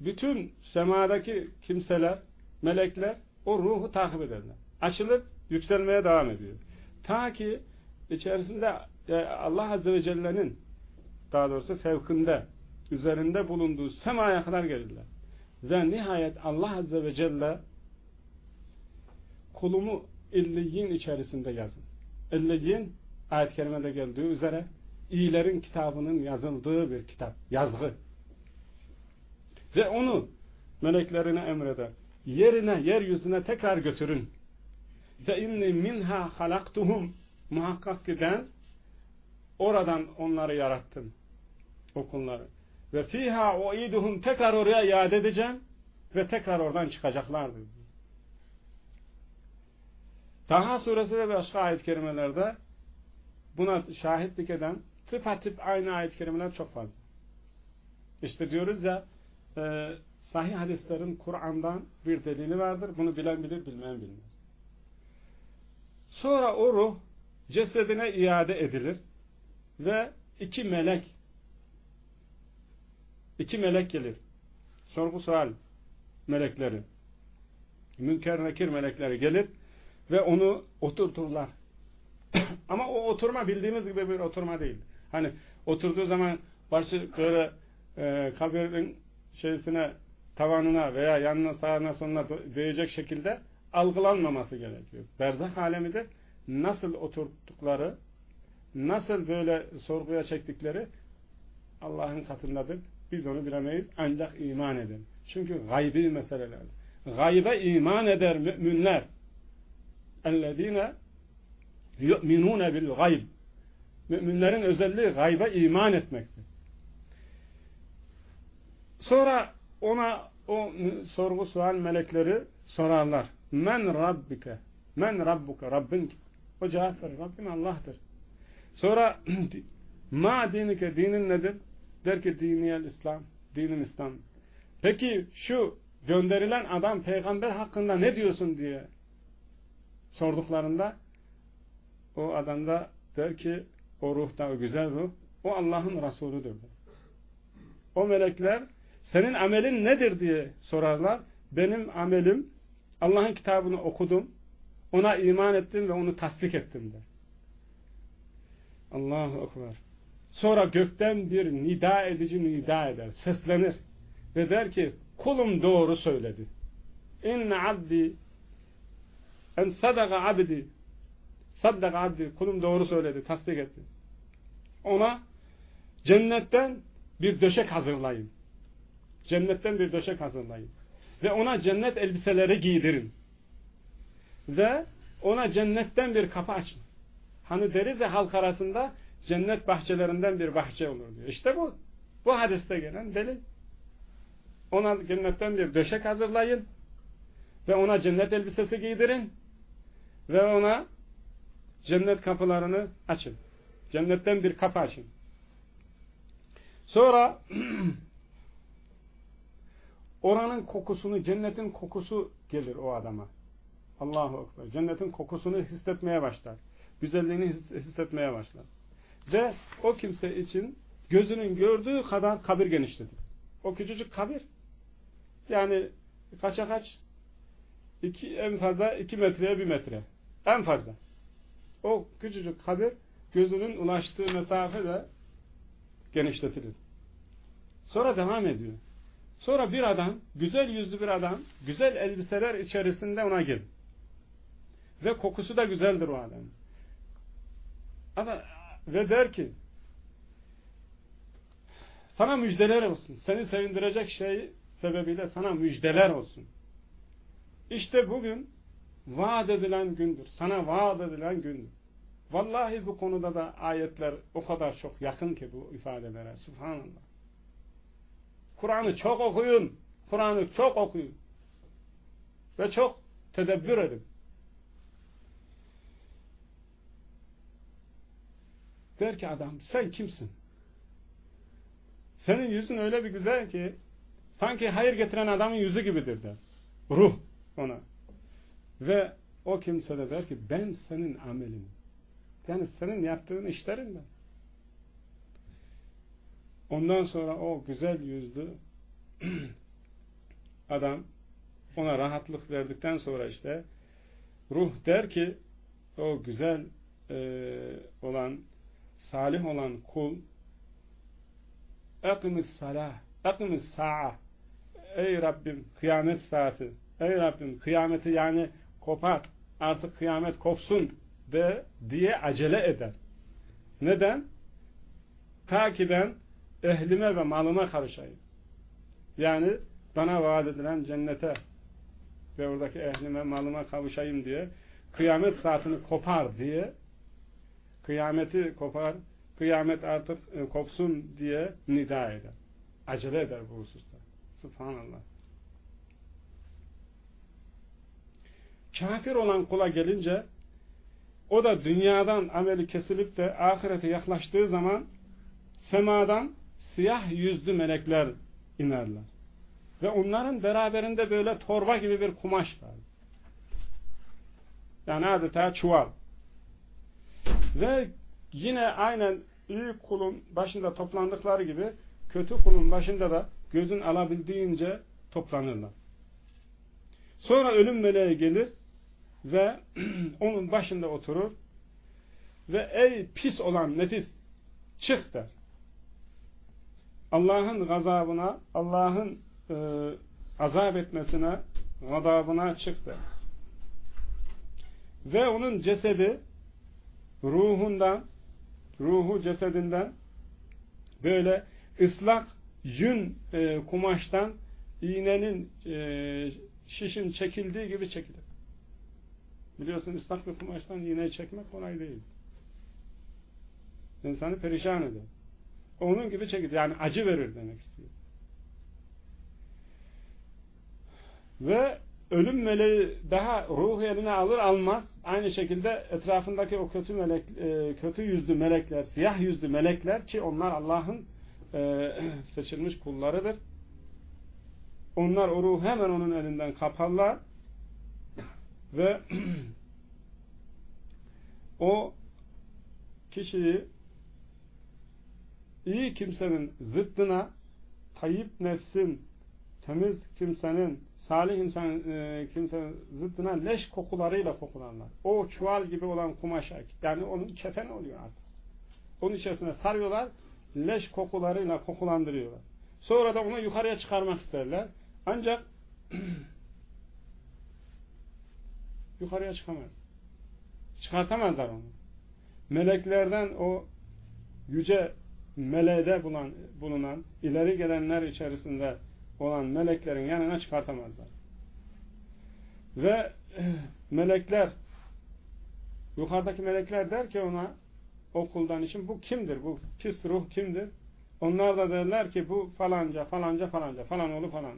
bütün semadaki kimseler, melekler o ruhu takip ederler. Açılıp yükselmeye devam ediyor. Ta ki içerisinde e, Allah Azze ve Celle'nin daha doğrusu fevkinde üzerinde bulunduğu semaya kadar gelirler. Ve nihayet Allah Azze ve Celle kulumu illiyin içerisinde yazın. İlliyin ayet-i kerimede geldiği üzere iyilerin kitabının yazıldığı bir kitap, yazgı. Ve onu meleklerine emreder. Yerine, yeryüzüne tekrar götürün. Ve inni minha halaktuhum muhakkak ki ben oradan onları yarattım. O kulları. Ve fiha o iduhum tekrar oraya iade edeceğim ve tekrar oradan çıkacaklardır. Taha suresi ve başka ayet kerimelerde buna şahitlik eden tıpatıp aynı ayet kerimeler çok fazla. İşte diyoruz ya e, sahih hadislerin Kur'an'dan bir delili vardır. Bunu bilen bilir, bilmeyen bilmez. Sonra o ruh cesedine iade edilir ve iki melek iki melek gelir. Sorgu sual melekleri. Münker nekir melekleri gelir ve onu oturturlar. Ama o oturma bildiğimiz gibi bir oturma değil. Hani oturduğu zaman başı böyle e, kabirin şeysine tavanına veya yanına sağına sonuna değecek şekilde algılanmaması gerekiyor. Berzah alemidir. Nasıl oturttukları, nasıl böyle sorguya çektikleri Allah'ın katındadır. Biz onu bilemeyiz. Ancak iman edin. Çünkü gaybi meseleler. Gaybe iman eder müminler. اَلَّذ۪ينَ يُؤْمِنُونَ بِالْغَيْبِ Müminlerin özelliği gaybe iman etmektir. Sonra ona o sorgu sual melekleri sorarlar. Men Rabbike? Men Rabbuke? Rabbin O cevap verir. Rabbim Allah'tır. Sonra ma dinike? Dinin nedir? Der ki diniyel İslam. Dinin İslam. Peki şu gönderilen adam peygamber hakkında ne diyorsun diye sorduklarında o adam da der ki o ruh da o güzel ruh o Allah'ın Resulüdür. O melekler senin amelin nedir diye sorarlar. Benim amelim Allah'ın kitabını okudum. Ona iman ettim ve onu tasdik ettim der. Allahu Ekber. Sonra gökten bir nida edici nida eder. Seslenir. Ve der ki kulum doğru söyledi. İnne abdi en sadaka abdi saddaka abdi kulum doğru söyledi. Tasdik etti. Ona cennetten bir döşek hazırlayın. Cennetten bir döşek hazırlayın. Ve ona cennet elbiseleri giydirin. Ve ona cennetten bir kapı açın. Hani deriz ya halk arasında cennet bahçelerinden bir bahçe olur diyor. İşte bu. Bu hadiste gelen delil. Ona cennetten bir döşek hazırlayın. Ve ona cennet elbisesi giydirin. Ve ona cennet kapılarını açın. Cennetten bir kapı açın. Sonra oranın kokusunu, cennetin kokusu gelir o adama. Allahu Ekber. Cennetin kokusunu hissetmeye başlar. Güzelliğini hissetmeye başlar. Ve o kimse için gözünün gördüğü kadar kabir genişledir. O küçücük kabir. Yani kaça kaç? İki, en fazla iki metreye bir metre. En fazla. O küçücük kabir gözünün ulaştığı mesafe de genişletilir. Sonra devam ediyor. Sonra bir adam, güzel yüzlü bir adam, güzel elbiseler içerisinde ona gel. Ve kokusu da güzeldir o adam. Ama ve der ki sana müjdeler olsun. Seni sevindirecek şey sebebiyle sana müjdeler olsun. İşte bugün vaat edilen gündür. Sana vaat edilen gündür. Vallahi bu konuda da ayetler o kadar çok yakın ki bu ifadelere. Subhanallah. Kur'an'ı çok okuyun. Kur'an'ı çok okuyun. Ve çok tedebbür edin. Der ki adam sen kimsin? Senin yüzün öyle bir güzel ki sanki hayır getiren adamın yüzü gibidir der. Ruh ona. Ve o kimse de der ki ben senin amelinim. Yani senin yaptığın işlerinden. Ondan sonra o güzel yüzlü adam ona rahatlık verdikten sonra işte ruh der ki o güzel e, olan salih olan kul Ekimiz salah, ekimiz sa'a. Ey Rabbim kıyamet saati. Ey Rabbim kıyameti yani kopar. Artık kıyamet kopsun de diye acele eder. Neden? Ta ki ben ehlime ve malıma karışayım. Yani bana vaat edilen cennete ve oradaki ehlime malıma kavuşayım diye kıyamet saatini kopar diye kıyameti kopar kıyamet artık e, kopsun diye nida eder. Acele eder bu hususta. Subhanallah. Kafir olan kula gelince o da dünyadan ameli kesilip de ahirete yaklaştığı zaman semadan siyah yüzlü melekler inerler. Ve onların beraberinde böyle torba gibi bir kumaş var. Yani adeta çuval. Ve Yine aynen iyi kulun başında toplandıkları gibi kötü kulun başında da gözün alabildiğince toplanırlar. Sonra ölüm meleği gelir ve onun başında oturur ve ey pis olan nefis çık der. Allah'ın gazabına, Allah'ın e, azap etmesine, gazabına çık der. Ve onun cesedi ruhundan ruhu cesedinden böyle ıslak yün e, kumaştan iğnenin e, şişin çekildiği gibi çekilir. Biliyorsun ıslak bir kumaştan iğneyi çekmek kolay değil. İnsanı perişan eder. Onun gibi çekilir. Yani acı verir demek istiyor. Ve ölüm meleği daha ruh eline alır almaz aynı şekilde etrafındaki o kötü melek e, kötü yüzlü melekler, siyah yüzlü melekler ki onlar Allah'ın e, seçilmiş kullarıdır. Onlar o ruhu hemen onun elinden kaparlar ve o kişiyi iyi kimsenin zıddına tayyip nefsin temiz kimsenin salih insan e, kimse zıddına leş kokularıyla kokulanlar. O çuval gibi olan kumaşa yani onun kefen oluyor artık. Onun içerisine sarıyorlar leş kokularıyla kokulandırıyorlar. Sonra da onu yukarıya çıkarmak isterler. Ancak yukarıya çıkamaz. Çıkartamazlar onu. Meleklerden o yüce meleğde bulunan, bulunan ileri gelenler içerisinde olan meleklerin yanına çıkartamazlar. Ve melekler yukarıdaki melekler der ki ona o kuldan için bu kimdir? Bu pis ruh kimdir? Onlar da derler ki bu falanca falanca falanca falan oğlu falan.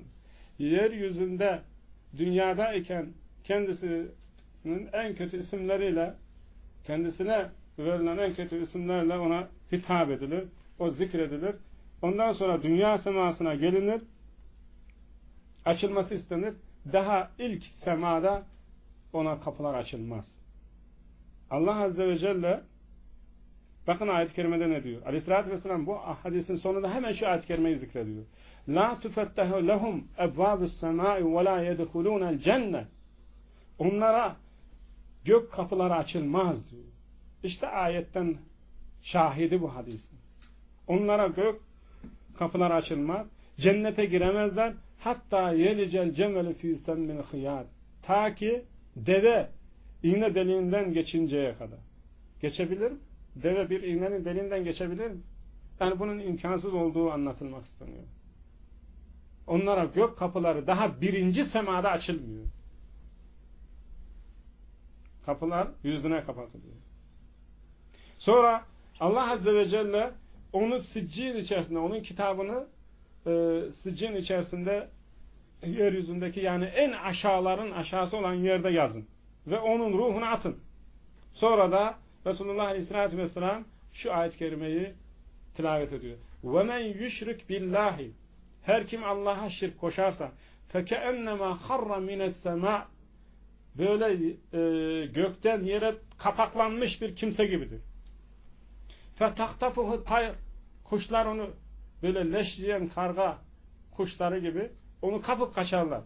Yeryüzünde dünyada iken kendisinin en kötü isimleriyle kendisine verilen en kötü isimlerle ona hitap edilir. O zikredilir. Ondan sonra dünya semasına gelinir açılması istenir. Daha ilk semada ona kapılar açılmaz. Allah Azze ve Celle bakın ayet-i kerimede ne diyor? Aleyhissalatü vesselam bu hadisin sonunda hemen şu ayet-i kerimeyi zikrediyor. La tufettehu lehum ebvabus semai ve la yedhulunel cennet. Onlara gök kapıları açılmaz diyor. İşte ayetten şahidi bu hadisin. Onlara gök kapıları açılmaz. Cennete giremezler. Hatta yelicel cemeli fî semmil hıyar. Ta ki deve iğne deliğinden geçinceye kadar. Geçebilir mi? Deve bir iğnenin deliğinden geçebilir mi? Yani bunun imkansız olduğu anlatılmak isteniyor. Onlara gök kapıları daha birinci semada açılmıyor. Kapılar yüzüne kapatılıyor. Sonra Allah Azze ve Celle onu siccin içerisinde, onun kitabını e, siccin içerisinde yeryüzündeki yani en aşağıların aşağısı olan yerde yazın. Ve onun ruhunu atın. Sonra da Resulullah Aleyhisselatü Vesselam şu ayet-i kerimeyi tilavet ediyor. وَمَنْ يُشْرِكْ بِاللّٰهِ Her kim Allah'a şirk koşarsa فَكَأَنَّمَا خَرَّ مِنَ السَّمَاءِ Böyle e, gökten yere kapaklanmış bir kimse gibidir. فَتَخْتَفُهُ tayr Kuşlar onu böyle leşleyen karga kuşları gibi onu kapıp kaçarlar.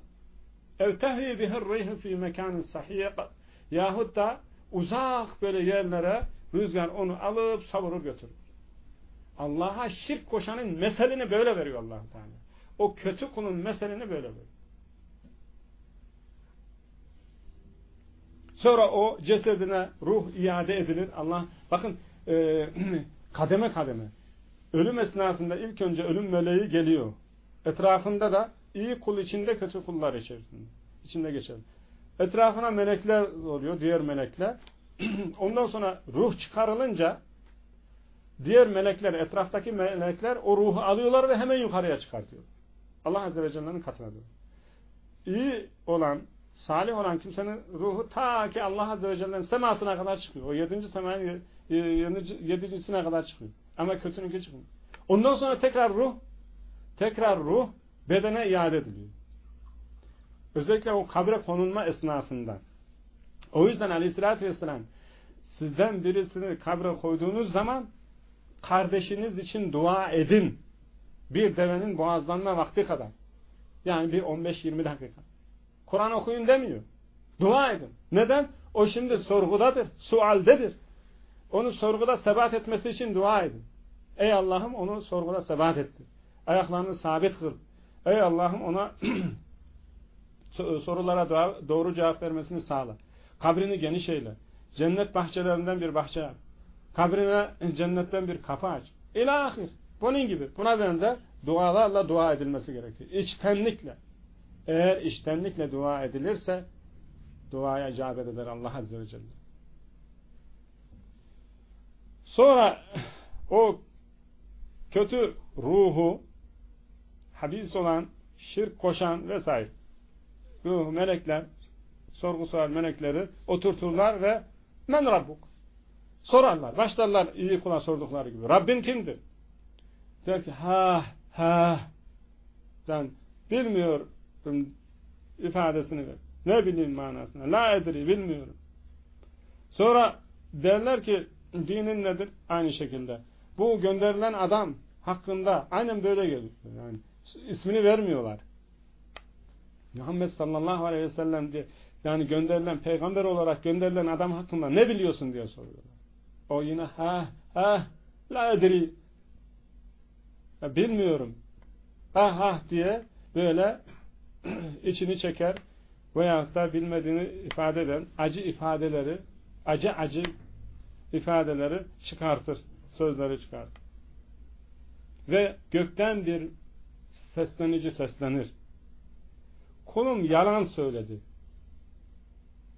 اَوْ تَهْوِي بِهِ الرِّيهِ فِي مَكَانٍ سَحِيقٍ Yahut da uzak böyle yerlere rüzgar onu alıp savurur götürür. Allah'a şirk koşanın meselini böyle veriyor allah Teala. O kötü kulun meselini böyle veriyor. Sonra o cesedine ruh iade edilir. Allah bakın e, kademe kademe. Ölüm esnasında ilk önce ölüm meleği geliyor. Etrafında da iyi kul içinde kötü kullar içerisinde. içinde geçer. Etrafına melekler oluyor, diğer melekler. Ondan sonra ruh çıkarılınca diğer melekler, etraftaki melekler o ruhu alıyorlar ve hemen yukarıya çıkartıyor. Allah Azze ve Celle'nin katına diyor. İyi olan, salih olan kimsenin ruhu ta ki Allah Azze ve Celle'nin semasına kadar çıkıyor. O yedinci semanın yedincisine kadar çıkıyor. Ama kötününki çıkmıyor. Ondan sonra tekrar ruh tekrar ruh bedene iade ediliyor. Özellikle o kabre konulma esnasında. O yüzden aleyhissalatü vesselam sizden birisini kabre koyduğunuz zaman kardeşiniz için dua edin. Bir devenin boğazlanma vakti kadar. Yani bir 15-20 dakika. Kur'an okuyun demiyor. Dua edin. Neden? O şimdi sorgudadır, sualdedir. Onu sorguda sebat etmesi için dua edin. Ey Allah'ım onu sorguda sebat etti. Ayaklarını sabit kıl. Ey Allah'ım ona sorulara doğru cevap vermesini sağla. Kabrini geniş eyle. Cennet bahçelerinden bir bahçe yap. Kabrine cennetten bir kapı aç. İlahir. Bunun gibi. Buna benzer dualarla dua edilmesi gerekiyor. İçtenlikle. Eğer içtenlikle dua edilirse duaya icabet eder Allah Azze ve Celle. Sonra o kötü ruhu hadis olan şirk koşan vesaire ruh melekler sorgu sual melekleri oturturlar ve men rabbuk sorarlar. Başlarlar iyi kula sordukları gibi. Rabbin kimdir? Der ki ha ha ben bilmiyorum ifadesini ver. Ne bileyim manasını. La edri bilmiyorum. Sonra derler ki dinin nedir? Aynı şekilde. Bu gönderilen adam hakkında aynen böyle geliyor. Yani ismini vermiyorlar. Muhammed sallallahu aleyhi ve sellem diye yani gönderilen peygamber olarak gönderilen adam hakkında ne biliyorsun diye soruyorlar. O yine ha ha la edri ya bilmiyorum ha ha diye böyle içini çeker veyahut da bilmediğini ifade eden acı ifadeleri acı acı ifadeleri çıkartır. Sözleri çıkartır. Ve gökten bir seslenici seslenir. Kulum yalan söyledi.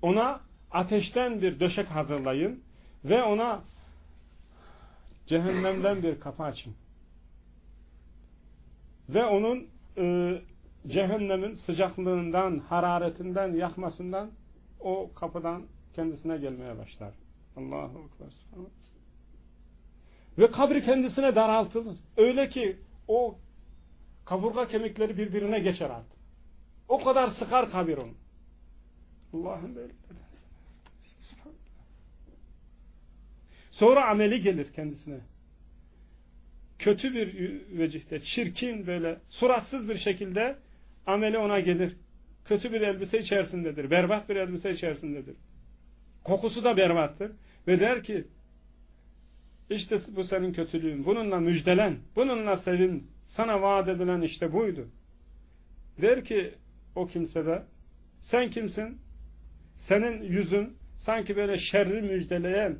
Ona ateşten bir döşek hazırlayın ve ona cehennemden bir kapı açın. Ve onun e, cehennemin sıcaklığından, hararetinden, yakmasından o kapıdan kendisine gelmeye başlar. Allahu Ekber. Ve kabri kendisine daraltılır. Öyle ki o kaburga kemikleri birbirine geçer artık. O kadar sıkar kabir onu. Allah'ın böyle. Sonra ameli gelir kendisine. Kötü bir vecihte, çirkin böyle, suratsız bir şekilde ameli ona gelir. Kötü bir elbise içerisindedir. Berbat bir elbise içerisindedir. Kokusu da berbattır. Ve der ki işte bu senin kötülüğün. Bununla müjdelen. Bununla sevin. Sana vaat edilen işte buydu. Der ki o kimse de sen kimsin? Senin yüzün sanki böyle şerri müjdeleyen,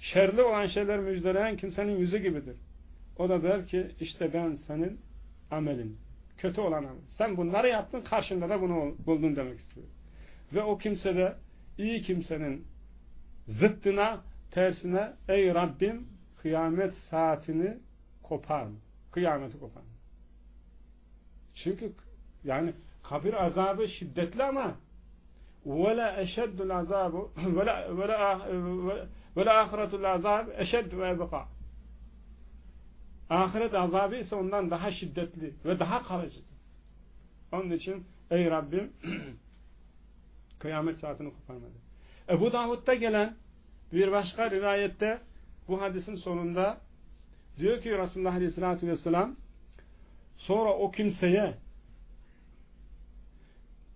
şerli olan şeyler müjdeleyen kimsenin yüzü gibidir. O da der ki işte ben senin amelin Kötü olan amel. Sen bunları yaptın karşında da bunu buldun demek istiyor. Ve o kimse de iyi kimsenin zıttına Tersine ey Rabbim kıyamet saatini kopar mı? Kıyameti kopar mı? Çünkü yani kabir azabı şiddetli ama وَلَا اَشَدُّ الْعَذَابُ وَلَا آخِرَةُ الْعَذَابِ اَشَدُّ وَاَبْقَى Ahiret azabı ise ondan daha şiddetli ve daha kalıcıdır. Onun için ey Rabbim kıyamet saatini koparmadı. Ebu Davud'da gelen bir başka rivayette bu hadisin sonunda diyor ki Resulullah Aleyhisselatü Vesselam sonra o kimseye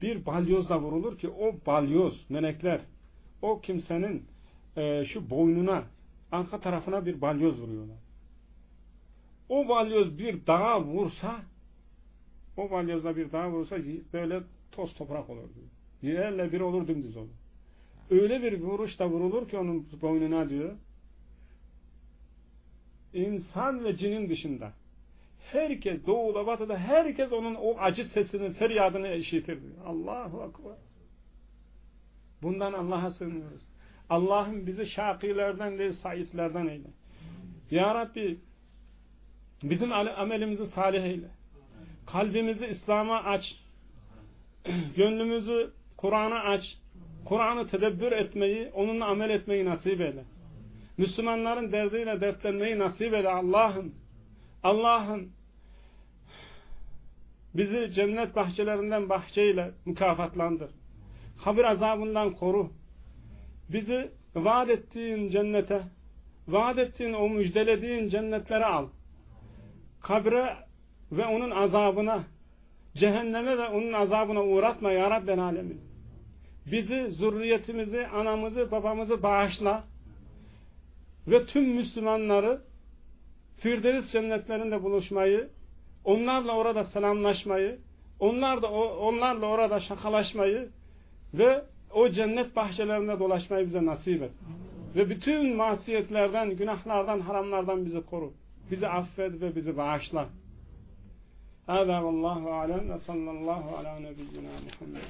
bir balyozla vurulur ki o balyoz, melekler o kimsenin e, şu boynuna arka tarafına bir balyoz vuruyorlar. O balyoz bir dağa vursa o balyozla bir dağa vursa böyle toz toprak olur diyor. Yerle bir olur dümdüz olur. Öyle bir vuruş da vurulur ki onun boynuna diyor. İnsan ve cinin dışında herkes doğuda batıda herkes onun o acı sesini feryadını işitir diyor. Allahu Akbar. Bundan Allah'a sığınıyoruz. Allah'ım bizi şakilerden değil saitlerden eyle. Ya Rabbi bizim amelimizi salih eyle. Kalbimizi İslam'a aç. Gönlümüzü Kur'an'a aç. Kur'an'ı tedebbür etmeyi, onunla amel etmeyi nasip eyle. Müslümanların derdiyle dertlenmeyi nasip eyle Allah'ım. Allah'ım bizi cennet bahçelerinden bahçeyle mükafatlandır. Kabir azabından koru. Bizi vaat ettiğin cennete, vaat ettiğin o müjdelediğin cennetlere al. Kabre ve onun azabına, cehenneme ve onun azabına uğratma ya Rabben alemin. Bizi, zürriyetimizi, anamızı, babamızı bağışla ve tüm Müslümanları Firdevs cennetlerinde buluşmayı, onlarla orada selamlaşmayı, onlar da onlarla orada şakalaşmayı ve o cennet bahçelerinde dolaşmayı bize nasip et. Ve bütün masiyetlerden, günahlardan, haramlardan bizi koru. Bizi affet ve bizi bağışla. Hâzâ vallâhu alem ve sallallahu ala nebiyyina Muhammed.